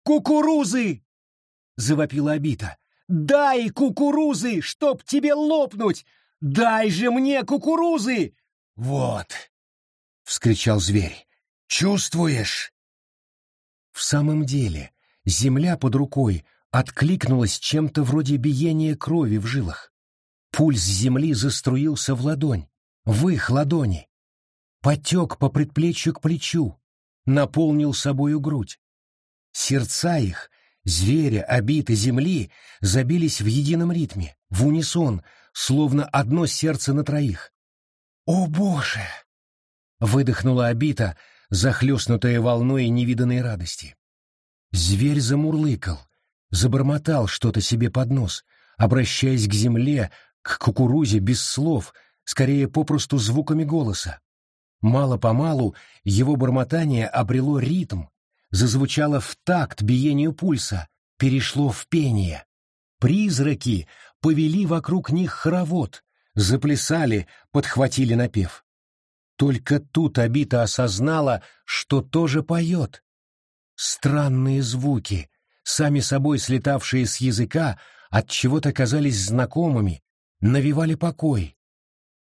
Кукурузы!» — завопила обита. «Дай кукурузы, чтоб тебе лопнуть! Дай же мне кукурузы!» «Вот!» — вскричал зверь. «Чувствуешь?» В самом деле, земля под рукой откликнулась чем-то вроде биения крови в жилах. Пульс земли заструился в ладонь, в их ладони. Потек по предплечью к плечу, наполнил собою грудь. Сердца их, зверя, обиты земли, забились в едином ритме, в унисон, словно одно сердце на троих. «О, Боже!» — выдохнула обита, захлестнутая волной невиданной радости. Зверь замурлыкал, забормотал что-то себе под нос, обращаясь к земле, к кукурузе без слов, скорее попросту звуками голоса. Мало-помалу его бормотание обрело ритм, зазвучало в такт биению пульса, перешло в пение. Призраки повели вокруг них хоровод, заплясали, подхватили напев. Только тут Абита осознала, что тоже поет. Странные звуки, сами собой слетавшие с языка, от чего то казались знакомыми, навевали покой.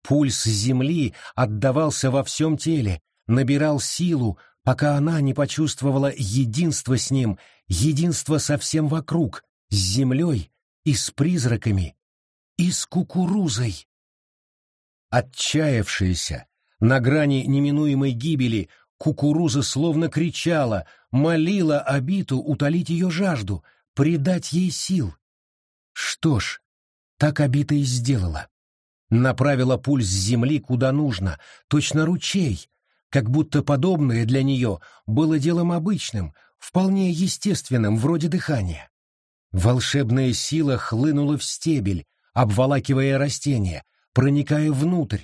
Пульс земли отдавался во всем теле, набирал силу, пока она не почувствовала единство с ним, единство со всем вокруг, с землей и с призраками, и с кукурузой. Отчаявшаяся, на грани неминуемой гибели, Кукуруза словно кричала, молила обиту утолить ее жажду, придать ей сил. Что ж, так обита и сделала. Направила пульс земли куда нужно, точно ручей, как будто подобное для нее было делом обычным, вполне естественным, вроде дыхания. Волшебная сила хлынула в стебель, обволакивая растение, проникая внутрь,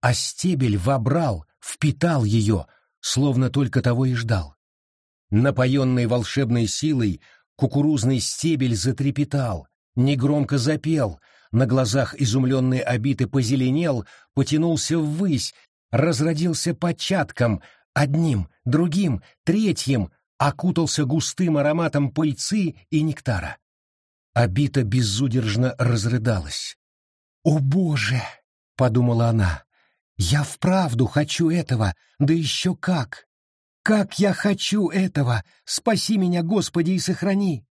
а стебель вобрал, впитал ее, словно только того и ждал. Напоенный волшебной силой, кукурузный стебель затрепетал, негромко запел, на глазах изумленный обиты позеленел, потянулся ввысь, разродился початком, одним, другим, третьим, окутался густым ароматом пыльцы и нектара. Обита безудержно разрыдалась. «О, Боже!» — подумала она. Я вправду хочу этого, да еще как! Как я хочу этого! Спаси меня, Господи, и сохрани!»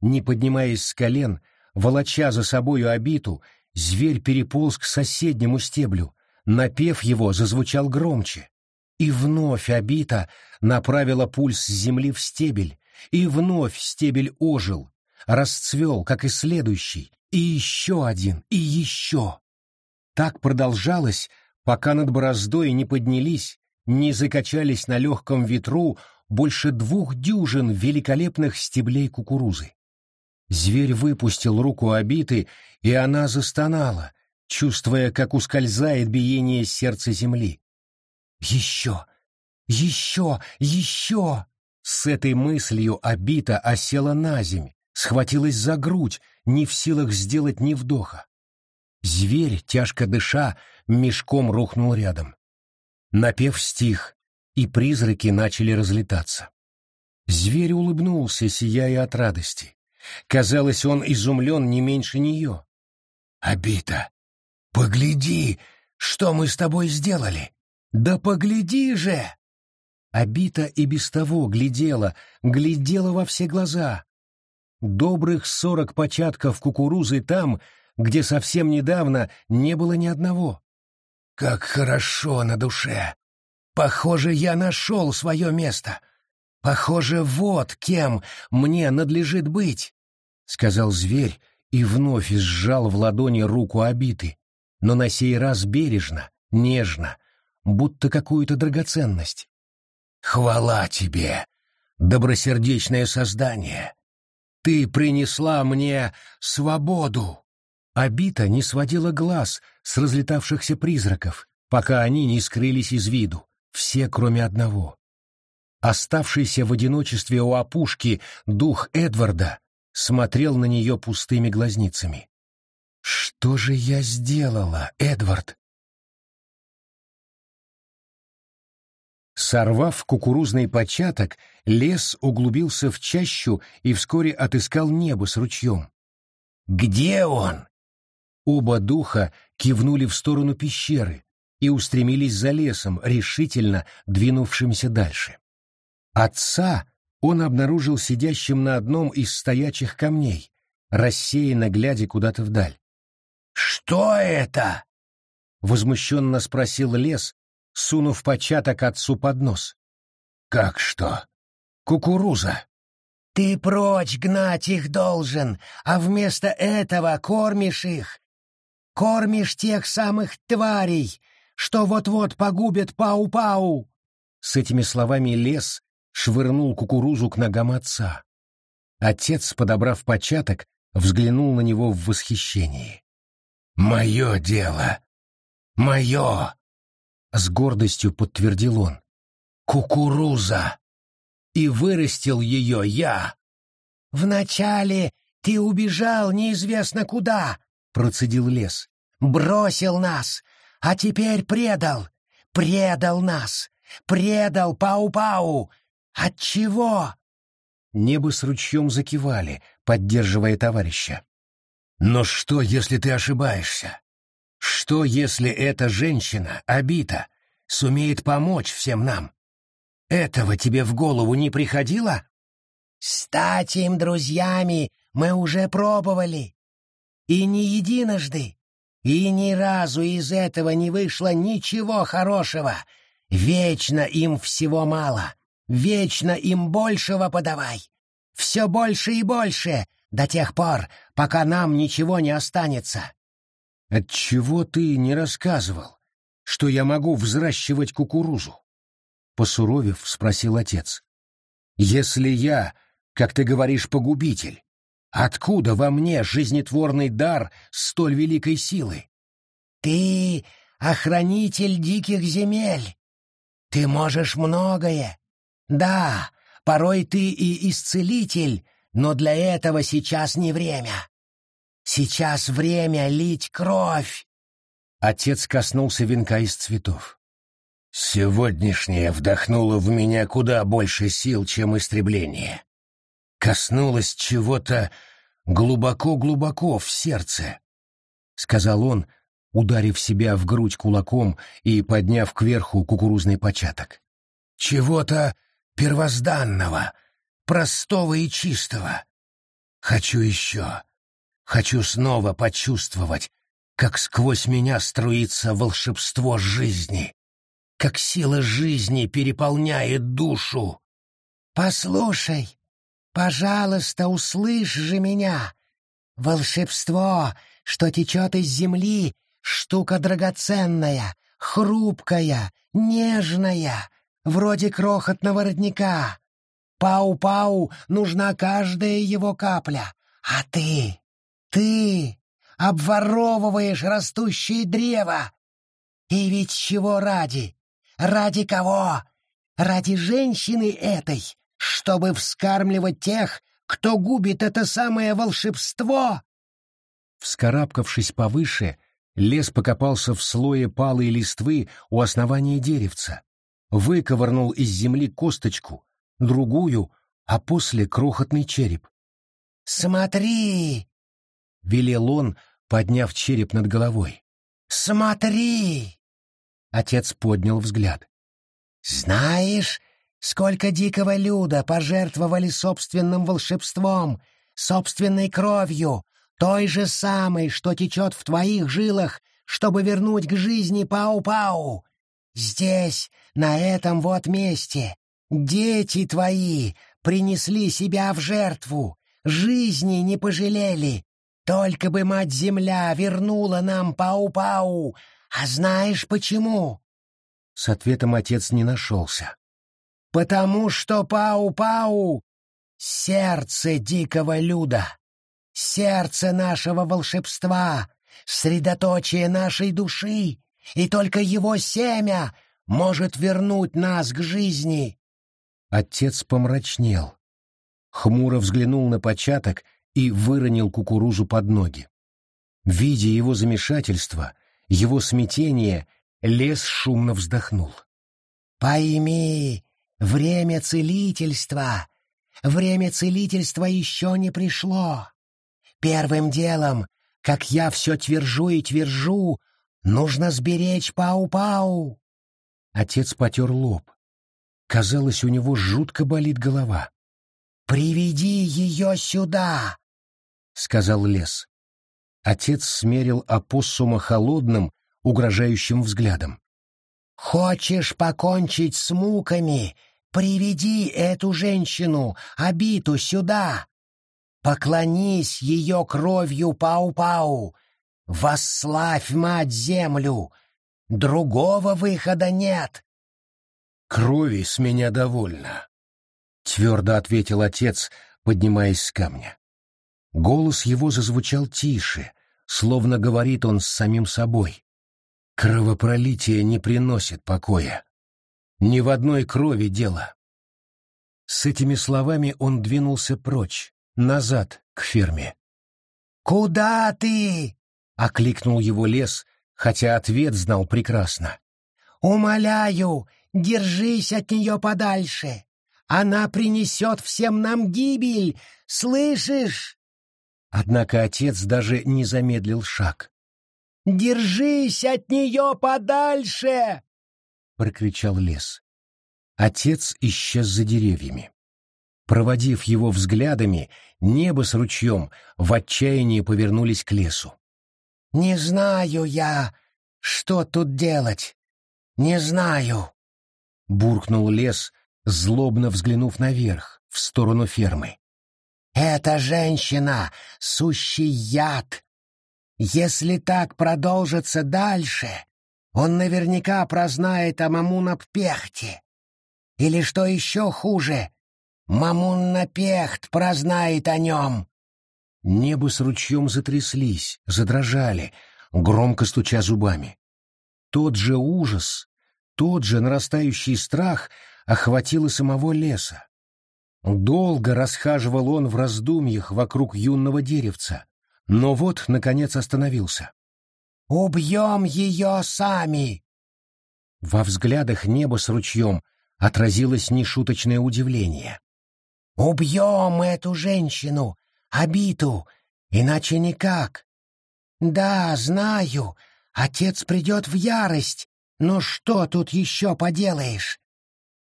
Не поднимаясь с колен, волоча за собою обиту, зверь переполз к соседнему стеблю. Напев его зазвучал громче. И вновь обита направила пульс земли в стебель, и вновь стебель ожил, расцвел, как и следующий, и еще один, и еще. Так продолжалось, пока над бороздой не поднялись, не закачались на легком ветру больше двух дюжин великолепных стеблей кукурузы. Зверь выпустил руку обиты, и она застонала, чувствуя, как ускользает биение сердца земли. «Еще! Еще! Еще!» С этой мыслью обита осела на земь, схватилась за грудь, не в силах сделать ни вдоха. Зверь, тяжко дыша, мешком рухнул рядом. Напев стих, и призраки начали разлетаться. Зверь улыбнулся, сияя от радости. Казалось, он изумлен не меньше нее. «Обита, погляди, что мы с тобой сделали!» «Да погляди же!» Обита и без того глядела, глядела во все глаза. Добрых сорок початков кукурузы там, где совсем недавно не было ни одного. «Как хорошо на душе! Похоже, я нашел свое место. Похоже, вот кем мне надлежит быть!» — сказал зверь и вновь сжал в ладони руку обиты, но на сей раз бережно, нежно, будто какую-то драгоценность. «Хвала тебе, добросердечное создание! Ты принесла мне свободу!» Обита не сводила глаз с разлетавшихся призраков, пока они не скрылись из виду, все кроме одного. Оставшийся в одиночестве у опушки дух Эдварда смотрел на нее пустыми глазницами. «Что же я сделала, Эдвард?» Сорвав кукурузный початок, лес углубился в чащу и вскоре отыскал небо с ручьем. «Где он?» Оба духа кивнули в сторону пещеры и устремились за лесом, решительно двинувшимся дальше. Отца он обнаружил сидящим на одном из стоячих камней, рассеянно глядя куда-то вдаль. «Что это?» — возмущенно спросил лес, сунув початок отцу под нос. «Как что? Кукуруза!» «Ты прочь гнать их должен, а вместо этого кормишь их. Кормишь тех самых тварей, что вот-вот погубят Пау-Пау!» С этими словами лес швырнул кукурузу к ногам отца. Отец, подобрав початок, взглянул на него в восхищении. «Мое дело! Мое!» с гордостью подтвердил он. Кукуруза! И вырастил ее я. Вначале ты убежал неизвестно куда, процедил лес. Бросил нас, а теперь предал. Предал нас. Предал Пау-Пау. От чего? Небо с ручьем закивали, поддерживая товарища. Но что, если ты ошибаешься? Что, если эта женщина, Абита, сумеет помочь всем нам? Этого тебе в голову не приходило? Стать им друзьями мы уже пробовали. И не единожды. И ни разу из этого не вышло ничего хорошего. Вечно им всего мало. Вечно им большего подавай. Все больше и больше, до тех пор, пока нам ничего не останется. Отчего ты не рассказывал, что я могу взращивать кукурузу? Посуровев, спросил отец. Если я, как ты говоришь, погубитель, откуда во мне жизнетворный дар столь великой силы? Ты охранитель диких земель. Ты можешь многое. Да, порой ты и исцелитель, но для этого сейчас не время. Сейчас время лить кровь!» Отец коснулся венка из цветов. «Сегодняшнее вдохнуло в меня куда больше сил, чем истребление. Коснулось чего-то глубоко-глубоко в сердце», — сказал он, ударив себя в грудь кулаком и подняв кверху кукурузный початок. «Чего-то первозданного, простого и чистого. Хочу еще, Хочу снова почувствовать, как сквозь меня струится волшебство жизни, как сила жизни переполняет душу. Послушай, пожалуйста, услышь же меня. Волшебство, что течет из земли, штука драгоценная, хрупкая, нежная, вроде крохотного родника. Пау-пау нужна каждая его капля, а ты ты обворовываешь растущее древо. И ведь чего ради? Ради кого? Ради женщины этой, чтобы вскармливать тех, кто губит это самое волшебство? Вскарабкавшись повыше, лес покопался в слое палой листвы у основания деревца, выковырнул из земли косточку, другую а после крохотный череп. «Смотри!» — велел он, подняв череп над головой. «Смотри!» Отец поднял взгляд. «Знаешь, сколько дикого люда пожертвовали собственным волшебством, собственной кровью, той же самой, что течет в твоих жилах, чтобы вернуть к жизни Пау-Пау? Здесь, на этом вот месте, дети твои принесли себя в жертву, жизни не пожалели. Только бы мать-земля вернула нам Пау-Пау. А знаешь почему? С ответом отец не нашелся. Потому что Пау-Пау — сердце дикого люда, сердце нашего волшебства, средоточие нашей души, и только его семя может вернуть нас к жизни. Отец помрачнел. Хмуро взглянул на початок и выронил кукурузу под ноги. Видя его замешательство, его смятение, лес шумно вздохнул. «Пойми, время целительства, время целительства еще не пришло. Первым делом, как я все твержу и твержу, нужно сберечь Пау-Пау». Отец потер лоб. Казалось, у него жутко болит голова. «Приведи ее сюда!» — сказал лес. Отец смерил опоссума холодным, угрожающим взглядом. «Хочешь покончить с муками? Приведи эту женщину, обиту, сюда! Поклонись ее кровью Пау-Пау! Восславь мать-землю! Другого выхода нет!» «Крови с меня довольно», — твердо ответил отец, поднимаясь с камня. Голос его зазвучал тише, словно говорит он с самим собой. Кровопролитие не приносит покоя. Ни в одной крови дело. С этими словами он двинулся прочь, назад, к ферме. «Куда ты?» — окликнул его лес, хотя ответ знал прекрасно. «Умоляю, держись от нее подальше. Она принесет всем нам гибель, слышишь?» Однако отец даже не замедлил шаг. «Держись от нее подальше!» — прокричал лес. Отец исчез за деревьями. Проводив его взглядами, небо с ручьем в отчаянии повернулись к лесу. «Не знаю я, что тут делать. Не знаю», — буркнул лес, злобно взглянув наверх, в сторону фермы. «Эта женщина — сущий яд. Если так продолжится дальше, он наверняка прознает о Мамунапехте. Или, что еще хуже, Мамуннапехт прознает о нем». Небо с ручьем затряслись, задрожали, громко стуча зубами. Тот же ужас, тот же нарастающий страх охватил и самого леса. Долго расхаживал он в раздумьях вокруг юного деревца, но вот, наконец, остановился. «Убьем ее сами!» Во взглядах небо с ручьем отразилось нешуточное удивление. «Убьем эту женщину, обиту, иначе никак. Да, знаю, отец придет в ярость, но что тут еще поделаешь?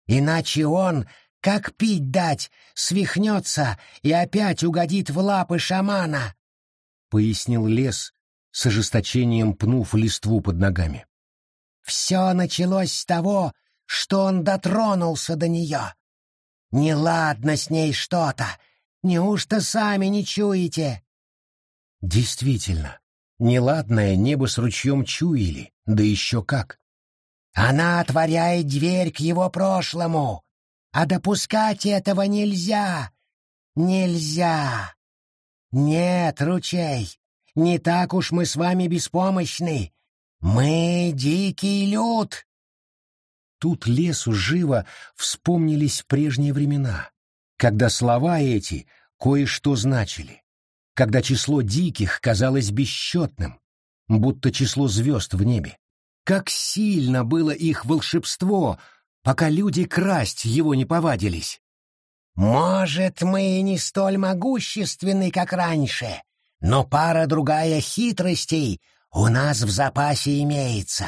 Иначе он как пить дать, свихнется и опять угодит в лапы шамана, — пояснил лес, с ожесточением пнув листву под ногами. Все началось с того, что он дотронулся до нее. Неладно с ней что-то. Неужто сами не чуете? Действительно, неладное небо с ручьем чуяли, да еще как. Она отворяет дверь к его прошлому, а допускать этого нельзя. Нельзя. Нет, ручей, не так уж мы с вами беспомощны. Мы дикий люд. Тут лесу живо вспомнились прежние времена, когда слова эти кое-что значили, когда число диких казалось бесчетным, будто число звезд в небе. Как сильно было их волшебство, пока люди красть его не повадились. Может, мы и не столь могущественны, как раньше, но пара-другая хитростей у нас в запасе имеется.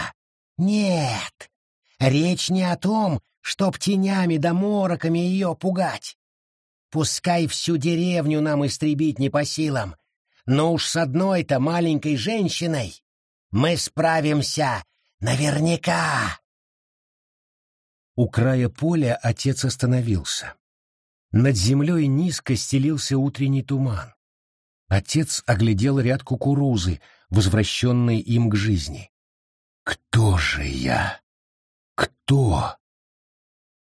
Нет, речь не о том, чтоб тенями да мороками ее пугать. Пускай всю деревню нам истребить не по силам, но уж с одной-то маленькой женщиной мы справимся наверняка. У края поля отец остановился. Над землей низко стелился утренний туман. Отец оглядел ряд кукурузы, возвращенной им к жизни. «Кто же я? Кто?»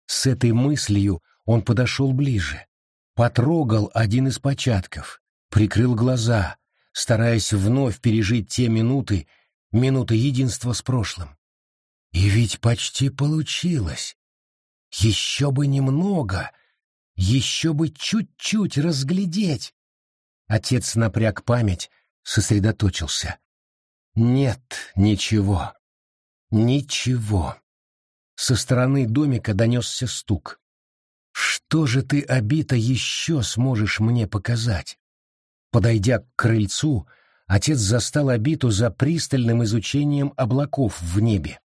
С этой мыслью он подошел ближе, потрогал один из початков, прикрыл глаза, стараясь вновь пережить те минуты, минуты единства с прошлым. И ведь почти получилось. Еще бы немного, еще бы чуть-чуть разглядеть. Отец напряг память, сосредоточился. Нет, ничего. Ничего. Со стороны домика донесся стук. Что же ты, Обита, еще сможешь мне показать? Подойдя к крыльцу, отец застал Обиту за пристальным изучением облаков в небе.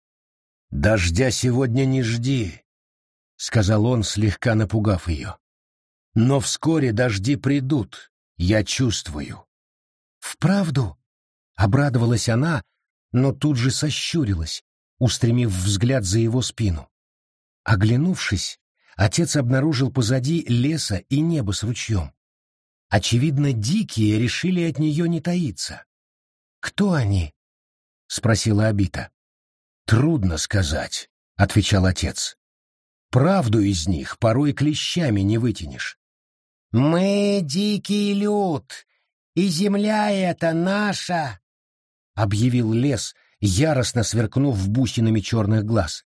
«Дождя сегодня не жди», — сказал он, слегка напугав ее. «Но вскоре дожди придут, я чувствую. Вправду? Обрадовалась она, но тут же сощурилась, устремив взгляд за его спину. Оглянувшись, отец обнаружил позади леса и небо с ручьем. Очевидно, дикие решили от нее не таиться. «Кто они?» — спросила Абита. «Трудно сказать», — отвечал отец. «Правду из них порой клещами не вытянешь. «Мы дикий люд, и земля эта наша!» — объявил лес, яростно сверкнув бусинами черных глаз.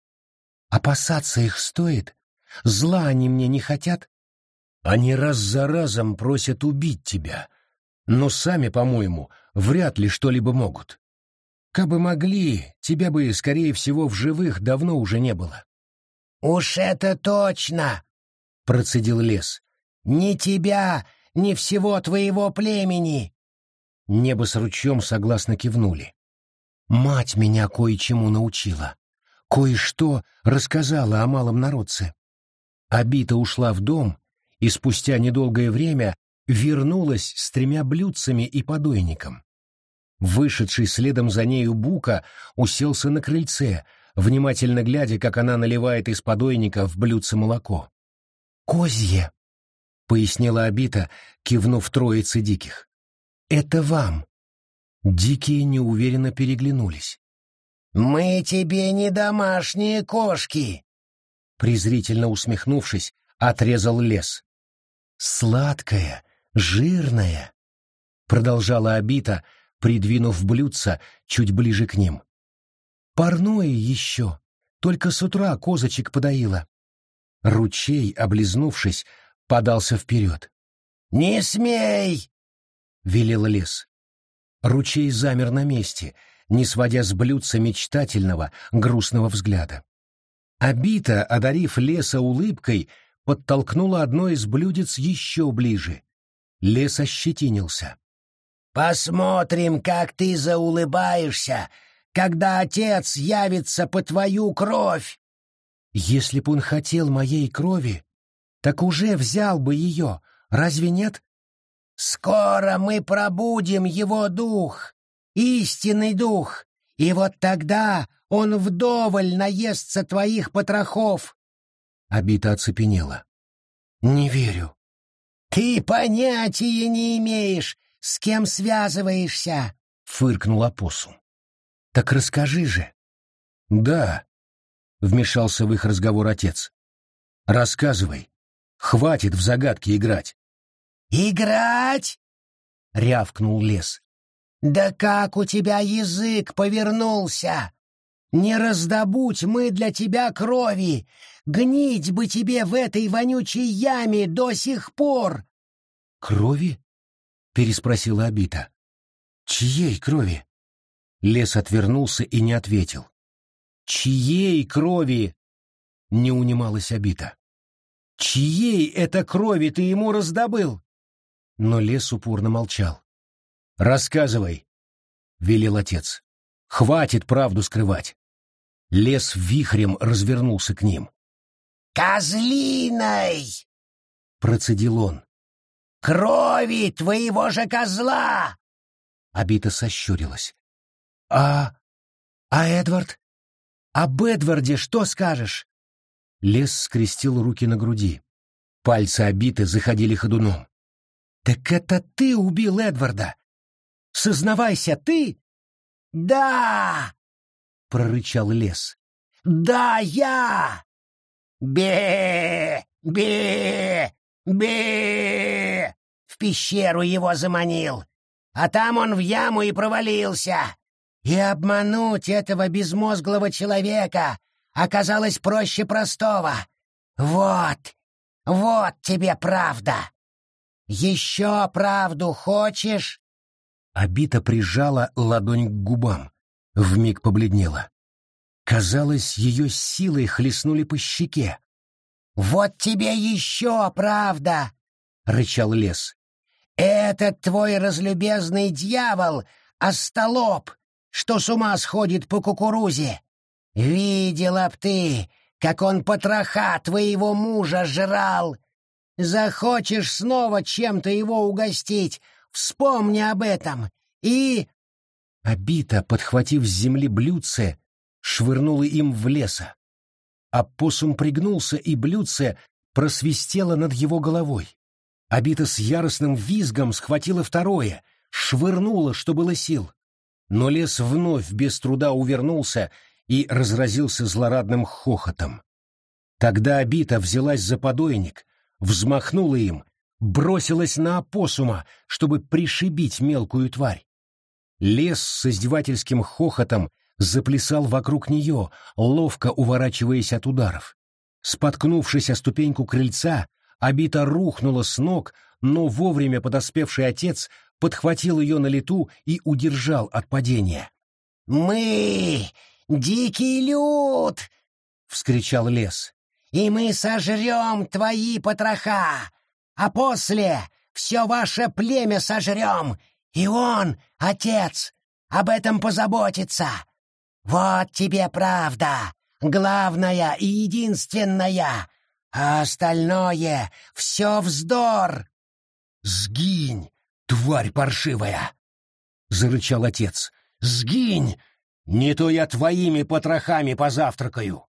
«Опасаться их стоит? Зла они мне не хотят?» «Они раз за разом просят убить тебя, но сами, по-моему, вряд ли что-либо могут. Кабы могли, тебя бы, скорее всего, в живых давно уже не было». «Уж это точно!» — процедил лес. Ни тебя, ни всего твоего племени!» Небо с ручьем согласно кивнули. «Мать меня кое-чему научила. Кое-что рассказала о малом народце. Абита ушла в дом и спустя недолгое время вернулась с тремя блюдцами и подойником. Вышедший следом за нею Бука уселся на крыльце, внимательно глядя, как она наливает из подойника в блюдце молоко. «Козье!» — пояснила Абита, кивнув троице диких. «Это вам». Дикие неуверенно переглянулись. «Мы тебе не домашние кошки!» Презрительно усмехнувшись, отрезал лес. «Сладкая, жирная!» Продолжала Абита, придвинув блюдца чуть ближе к ним. «Парное еще, только с утра козочек подоила». Ручей, облизнувшись, подался вперед. «Не смей!» — велел лес. Ручей замер на месте, не сводя с блюдца мечтательного, грустного взгляда. Обита, одарив леса улыбкой, подтолкнула одно из блюдец еще ближе. Лес ощетинился. «Посмотрим, как ты заулыбаешься, когда отец явится по твою кровь!» «Если б он хотел моей крови, так уже взял бы ее, разве нет? Скоро мы пробудем его дух, истинный дух, и вот тогда он вдоволь наестся твоих потрохов. Обита оцепенела. Не верю. Ты понятия не имеешь, с кем связываешься, фыркнул опоссум. Так расскажи же. Да, вмешался в их разговор отец. Рассказывай. Хватит в загадки играть. «Играть?» — рявкнул лес. «Да как у тебя язык повернулся! Не раздобудь мы для тебя крови! Гнить бы тебе в этой вонючей яме до сих пор!» «Крови?» — переспросила Абита. «Чьей крови?» Лес отвернулся и не ответил. «Чьей крови?» — не унималась Абита. Чьей это крови ты ему раздобыл? Но лес упорно молчал. Рассказывай, велел отец. Хватит правду скрывать. Лес вихрем развернулся к ним. «Козлиной!» — процедил он. «Крови твоего же козла!» Абита сощурилась. «А... а Эдвард? Об Эдварде что скажешь?» Лес скрестил руки на груди. Пальцы Абиты заходили ходуном. «Так это ты убил Эдварда? Сознавайся, ты?» «Да!» — прорычал лес. «Да, я!» «Бе! Бе! Бе!» В пещеру его заманил, а там он в яму и провалился. И обмануть этого безмозглого человека оказалось проще простого. Вот, вот тебе правда. Еще правду хочешь? Обита прижала ладонь к губам, вмиг побледнела. Казалось, ее силой хлестнули по щеке. «Вот тебе еще правда!» — рычал лес. «Этот твой разлюбезный дьявол — остолоп, что с ума сходит по кукурузе. Видела б ты, как он потроха твоего мужа жрал. Захочешь снова чем-то его угостить, вспомни об этом. И...» Обита, подхватив с земли блюдце, швырнула им в леса. А посум пригнулся, и блюдце просвистело над его головой. Обита с яростным визгом схватила второе, швырнула, что было сил. Но лес вновь без труда увернулся и разразился злорадным хохотом. Тогда Обита взялась за подойник, взмахнула им, бросилась на опоссума, чтобы пришибить мелкую тварь. Лес с издевательским хохотом заплясал вокруг нее, ловко уворачиваясь от ударов. Споткнувшись о ступеньку крыльца, Абита рухнула с ног, но вовремя подоспевший отец подхватил ее на лету и удержал от падения. «Мы — дикий люд!» — вскричал лес. «И мы сожрем твои потроха, а после все ваше племя сожрем, и он, отец, об этом позаботится. Вот тебе правда, главная и единственная, а остальное — все вздор. «Сгинь, тварь паршивая!» — зарычал отец. «Сгинь! Не то я твоими потрохами позавтракаю!»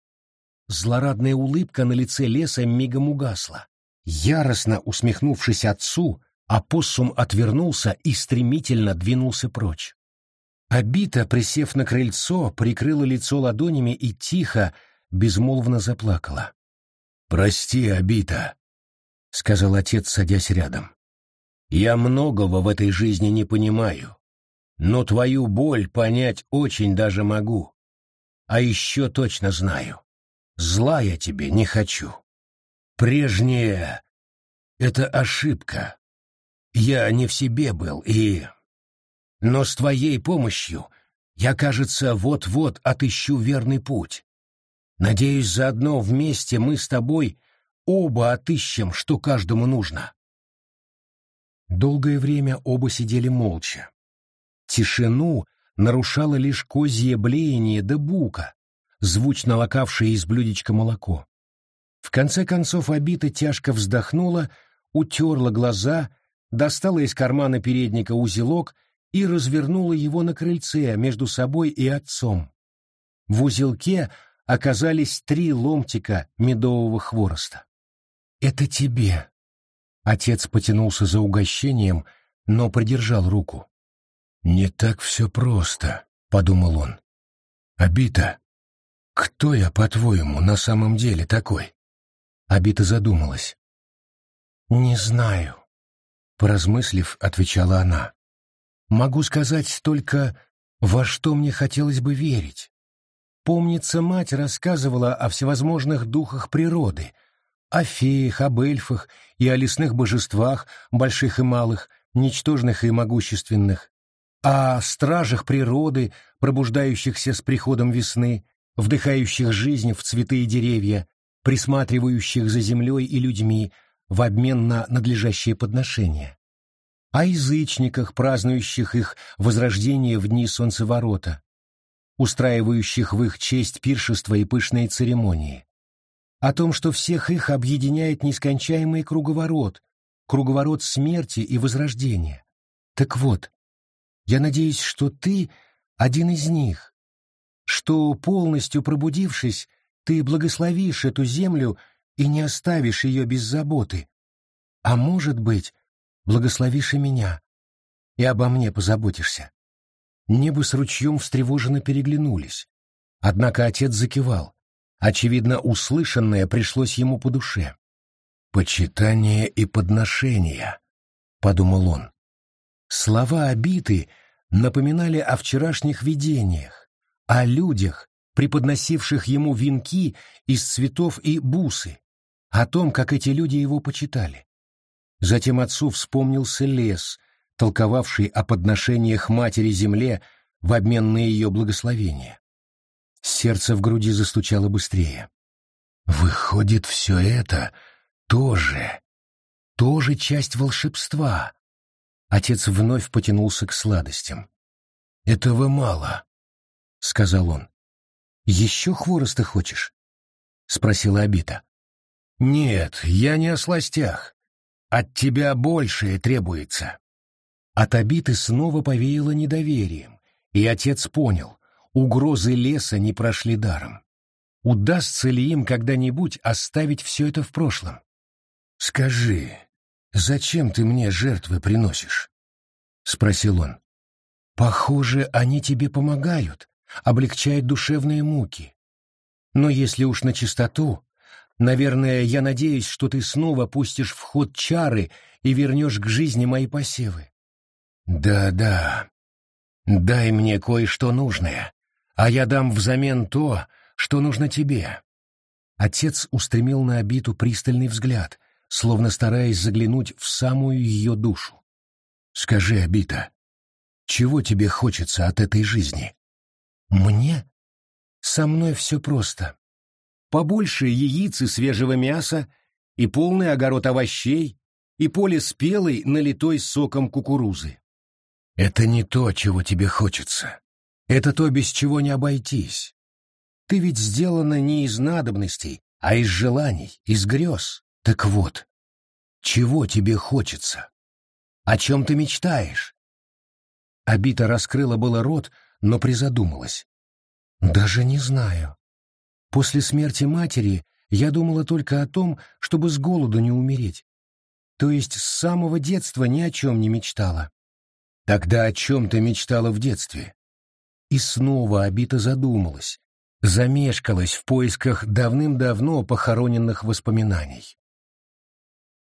Злорадная улыбка на лице леса мигом угасла. Яростно усмехнувшись отцу, опоссум отвернулся и стремительно двинулся прочь. Обита, присев на крыльцо, прикрыла лицо ладонями и тихо, безмолвно заплакала. «Прости, Обита», — сказал отец, садясь рядом. «Я многого в этой жизни не понимаю, но твою боль понять очень даже могу. А еще точно знаю, зла я тебе не хочу. Прежнее — это ошибка. Я не в себе был и но с твоей помощью я, кажется, вот-вот отыщу верный путь. Надеюсь, заодно вместе мы с тобой оба отыщем, что каждому нужно. Долгое время оба сидели молча. Тишину нарушало лишь козье блеяние да бука, звучно лакавшее из блюдечка молоко. В конце концов Обита тяжко вздохнула, утерла глаза, достала из кармана передника узелок и развернула его на крыльце между собой и отцом. В узелке оказались три ломтика медового хвороста. «Это тебе». Отец потянулся за угощением, но придержал руку. «Не так все просто», — подумал он. «Абита, кто я, по-твоему, на самом деле такой?» Абита задумалась. «Не знаю», — поразмыслив, отвечала она. Могу сказать только, во что мне хотелось бы верить. Помнится, мать рассказывала о всевозможных духах природы, о феях, об эльфах и о лесных божествах, больших и малых, ничтожных и могущественных, о стражах природы, пробуждающихся с приходом весны, вдыхающих жизнь в цветы и деревья, присматривающих за землей и людьми в обмен на надлежащее подношение, о язычниках, празднующих их возрождение в дни солнцеворота, устраивающих в их честь пиршества и пышные церемонии, о том, что всех их объединяет нескончаемый круговорот, круговорот смерти и возрождения. Так вот, я надеюсь, что ты один из них, что, полностью пробудившись, ты благословишь эту землю и не оставишь ее без заботы. А может быть, благословишь и меня, и обо мне позаботишься. Небо с ручьем встревоженно переглянулись. Однако отец закивал. Очевидно, услышанное пришлось ему по душе. «Почитание и подношение», — подумал он. Слова обиты напоминали о вчерашних видениях, о людях, преподносивших ему венки из цветов и бусы, о том, как эти люди его почитали. Затем отцу вспомнился лес, толковавший о подношениях матери-земле в обмен на ее благословение. Сердце в груди застучало быстрее. Выходит, все это тоже, тоже часть волшебства. Отец вновь потянулся к сладостям. «Этого мало», — сказал он. «Еще хвороста хочешь?» — спросила Абита. «Нет, я не о сластях. От тебя большее требуется». От Абиты снова повеяло недоверием, и отец понял, угрозы леса не прошли даром. Удастся ли им когда-нибудь оставить все это в прошлом? «Скажи, зачем ты мне жертвы приносишь?» — спросил он. «Похоже, они тебе помогают, облегчают душевные муки. Но если уж на чистоту, наверное, я надеюсь, что ты снова пустишь в ход чары и вернешь к жизни мои посевы». «Да-да, дай мне кое-что нужное, а я дам взамен то, что нужно тебе». Отец устремил на обиту пристальный взгляд, словно стараясь заглянуть в самую ее душу. «Скажи, Абита, чего тебе хочется от этой жизни?» «Мне? Со мной все просто. Побольше яиц и свежего мяса, и полный огород овощей, и поле спелой, налитой соком кукурузы. Это не то, чего тебе хочется. Это то, без чего не обойтись. Ты ведь сделана не из надобностей, а из желаний, из грез. Так вот, чего тебе хочется? О чем ты мечтаешь? Абита раскрыла было рот, но призадумалась. Даже не знаю. После смерти матери я думала только о том, чтобы с голоду не умереть. То есть с самого детства ни о чем не мечтала. Тогда о чем ты мечтала в детстве? И снова Абита задумалась, замешкалась в поисках давным-давно похороненных воспоминаний.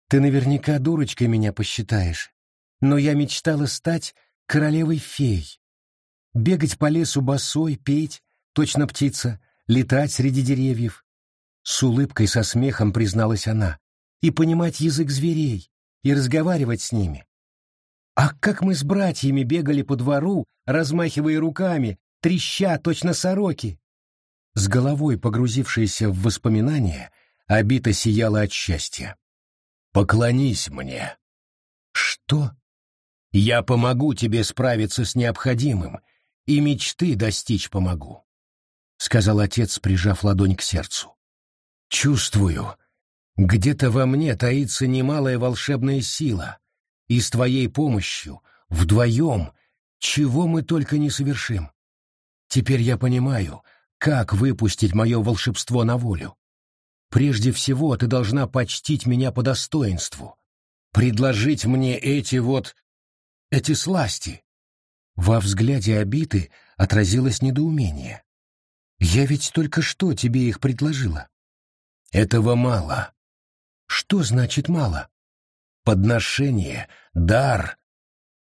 Ты наверняка дурочкой меня посчитаешь, но я мечтала стать королевой-фей. Бегать по лесу босой, петь, точно птица, летать среди деревьев. С улыбкой, со смехом призналась она. И понимать язык зверей, и разговаривать с ними. А как мы с братьями бегали по двору, размахивая руками, треща точно сороки. С головой погрузившаяся в воспоминания, Обита сияла от счастья. Поклонись мне. Что? Я помогу тебе справиться с необходимым, и мечты достичь помогу, — сказал отец, прижав ладонь к сердцу. Чувствую, где-то во мне таится немалая волшебная сила, и с твоей помощью, вдвоем, чего мы только не совершим. Теперь я понимаю, как выпустить мое волшебство на волю. Прежде всего, ты должна почтить меня по достоинству, предложить мне эти вот... эти сласти. Во взгляде обиты отразилось недоумение. Я ведь только что тебе их предложила. Этого мало. Что значит мало? Подношение, дар.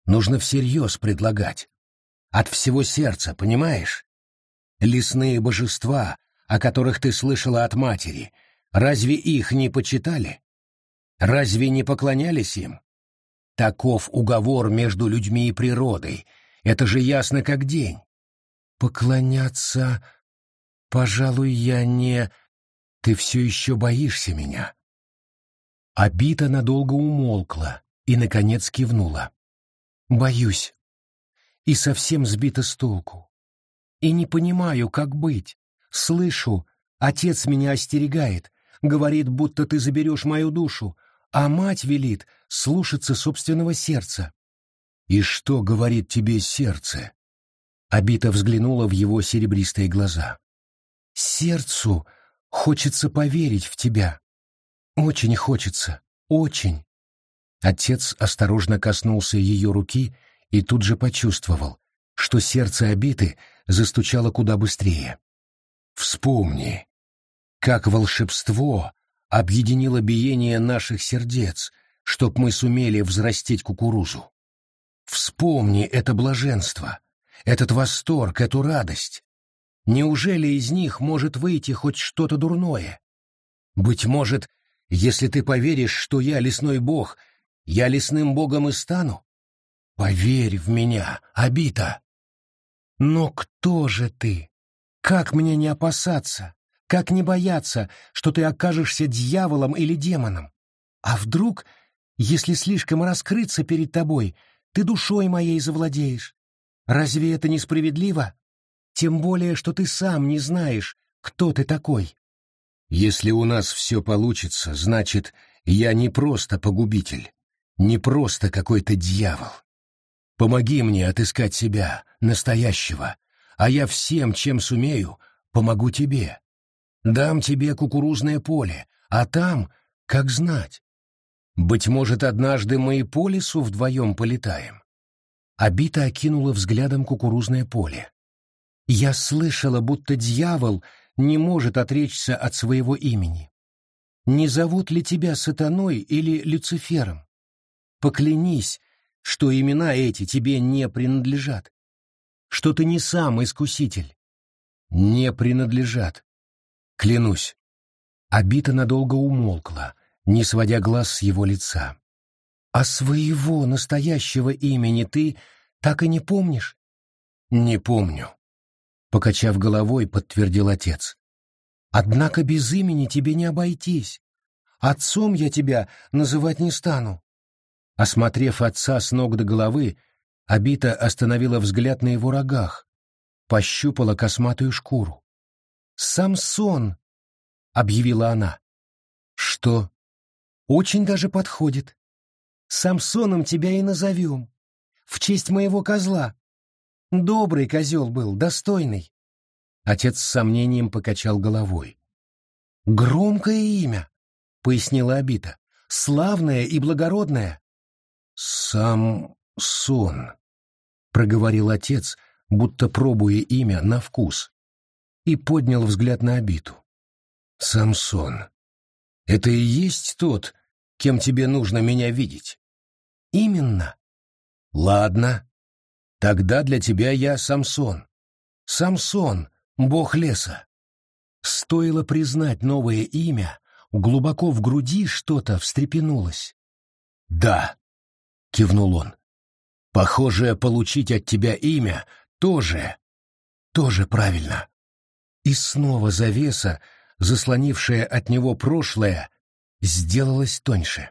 Нужно всерьез предлагать. От всего сердца, понимаешь? Лесные божества, о которых ты слышала от матери, Разве их не почитали? Разве не поклонялись им? Таков уговор между людьми и природой. Это же ясно как день. Поклоняться, пожалуй, я не... ты все еще боишься меня?» Обита надолго умолкла и, наконец, кивнула. «Боюсь. И совсем сбита с толку. И не понимаю, как быть. Слышу, отец меня остерегает, говорит, будто ты заберешь мою душу, а мать велит слушаться собственного сердца. «И что говорит тебе сердце?» Обита взглянула в его серебристые глаза. «Сердцу хочется поверить в тебя. Очень хочется, очень». Отец осторожно коснулся ее руки и тут же почувствовал, что сердце обиты застучало куда быстрее. «Вспомни, как волшебство объединило биение наших сердец, чтоб мы сумели взрастить кукурузу. Вспомни это блаженство, этот восторг, эту радость. Неужели из них может выйти хоть что-то дурное? Быть может, если ты поверишь, что я лесной бог, я лесным богом и стану? Поверь в меня, Абита. Но кто же ты? Как мне не опасаться? Как не бояться, что ты окажешься дьяволом или демоном? А вдруг, если слишком раскрыться перед тобой, ты душой моей завладеешь. Разве это несправедливо? Тем более, что ты сам не знаешь, кто ты такой. Если у нас все получится, значит, я не просто погубитель, не просто какой-то дьявол. Помоги мне отыскать себя, настоящего, а я всем, чем сумею, помогу тебе. Дам тебе кукурузное поле, а там, как знать, быть может, однажды мы и по лесу вдвоем полетаем. Абита окинула взглядом кукурузное поле. Я слышала, будто дьявол не может отречься от своего имени. Не зовут ли тебя сатаной или Люцифером? Поклянись, что имена эти тебе не принадлежат, что ты не сам искуситель. Не принадлежат. Клянусь. Абита надолго умолкла, не сводя глаз с его лица. «А своего настоящего имени ты так и не помнишь?» «Не помню», — покачав головой, подтвердил отец. «Однако без имени тебе не обойтись. Отцом я тебя называть не стану». Осмотрев отца с ног до головы, Абита остановила взгляд на его рогах, пощупала косматую шкуру. «Самсон!» — объявила она. «Что?» Очень даже подходит. Самсоном тебя и назовем. В честь моего козла. Добрый козел был, достойный. Отец с сомнением покачал головой. Громкое имя, пояснила Абита. Славное и благородное. Сам сон, проговорил отец, будто пробуя имя на вкус, и поднял взгляд на Абиту. Самсон. Это и есть тот, кем тебе нужно меня видеть? Именно. Ладно. Тогда для тебя я Самсон. Самсон, бог леса. Стоило признать новое имя, глубоко в груди что-то встрепенулось. «Да», — кивнул он, — «похоже, получить от тебя имя тоже, тоже правильно». И снова завеса, заслонившая от него прошлое, сделалась тоньше.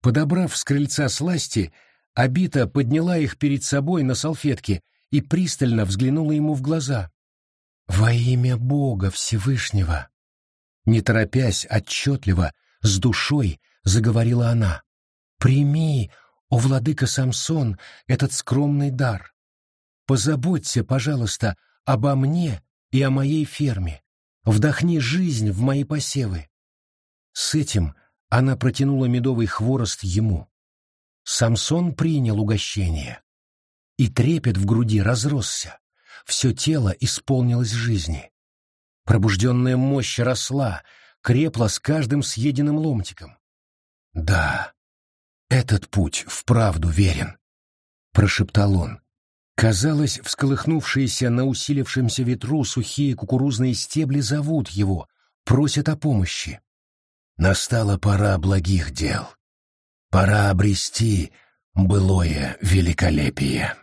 Подобрав с крыльца сласти, Абита подняла их перед собой на салфетке и пристально взглянула ему в глаза. «Во имя Бога Всевышнего!» Не торопясь, отчетливо, с душой заговорила она. «Прими, о владыка Самсон, этот скромный дар. Позаботься, пожалуйста, обо мне и о моей ферме. Вдохни жизнь в мои посевы. С этим она протянула медовый хворост ему. Самсон принял угощение. И трепет в груди разросся. Все тело исполнилось жизни. Пробужденная мощь росла, крепла с каждым съеденным ломтиком. «Да, этот путь вправду верен», — прошептал он. Казалось, всколыхнувшиеся на усилившемся ветру сухие кукурузные стебли зовут его, просят о помощи. Настала пора благих дел. Пора обрести былое великолепие.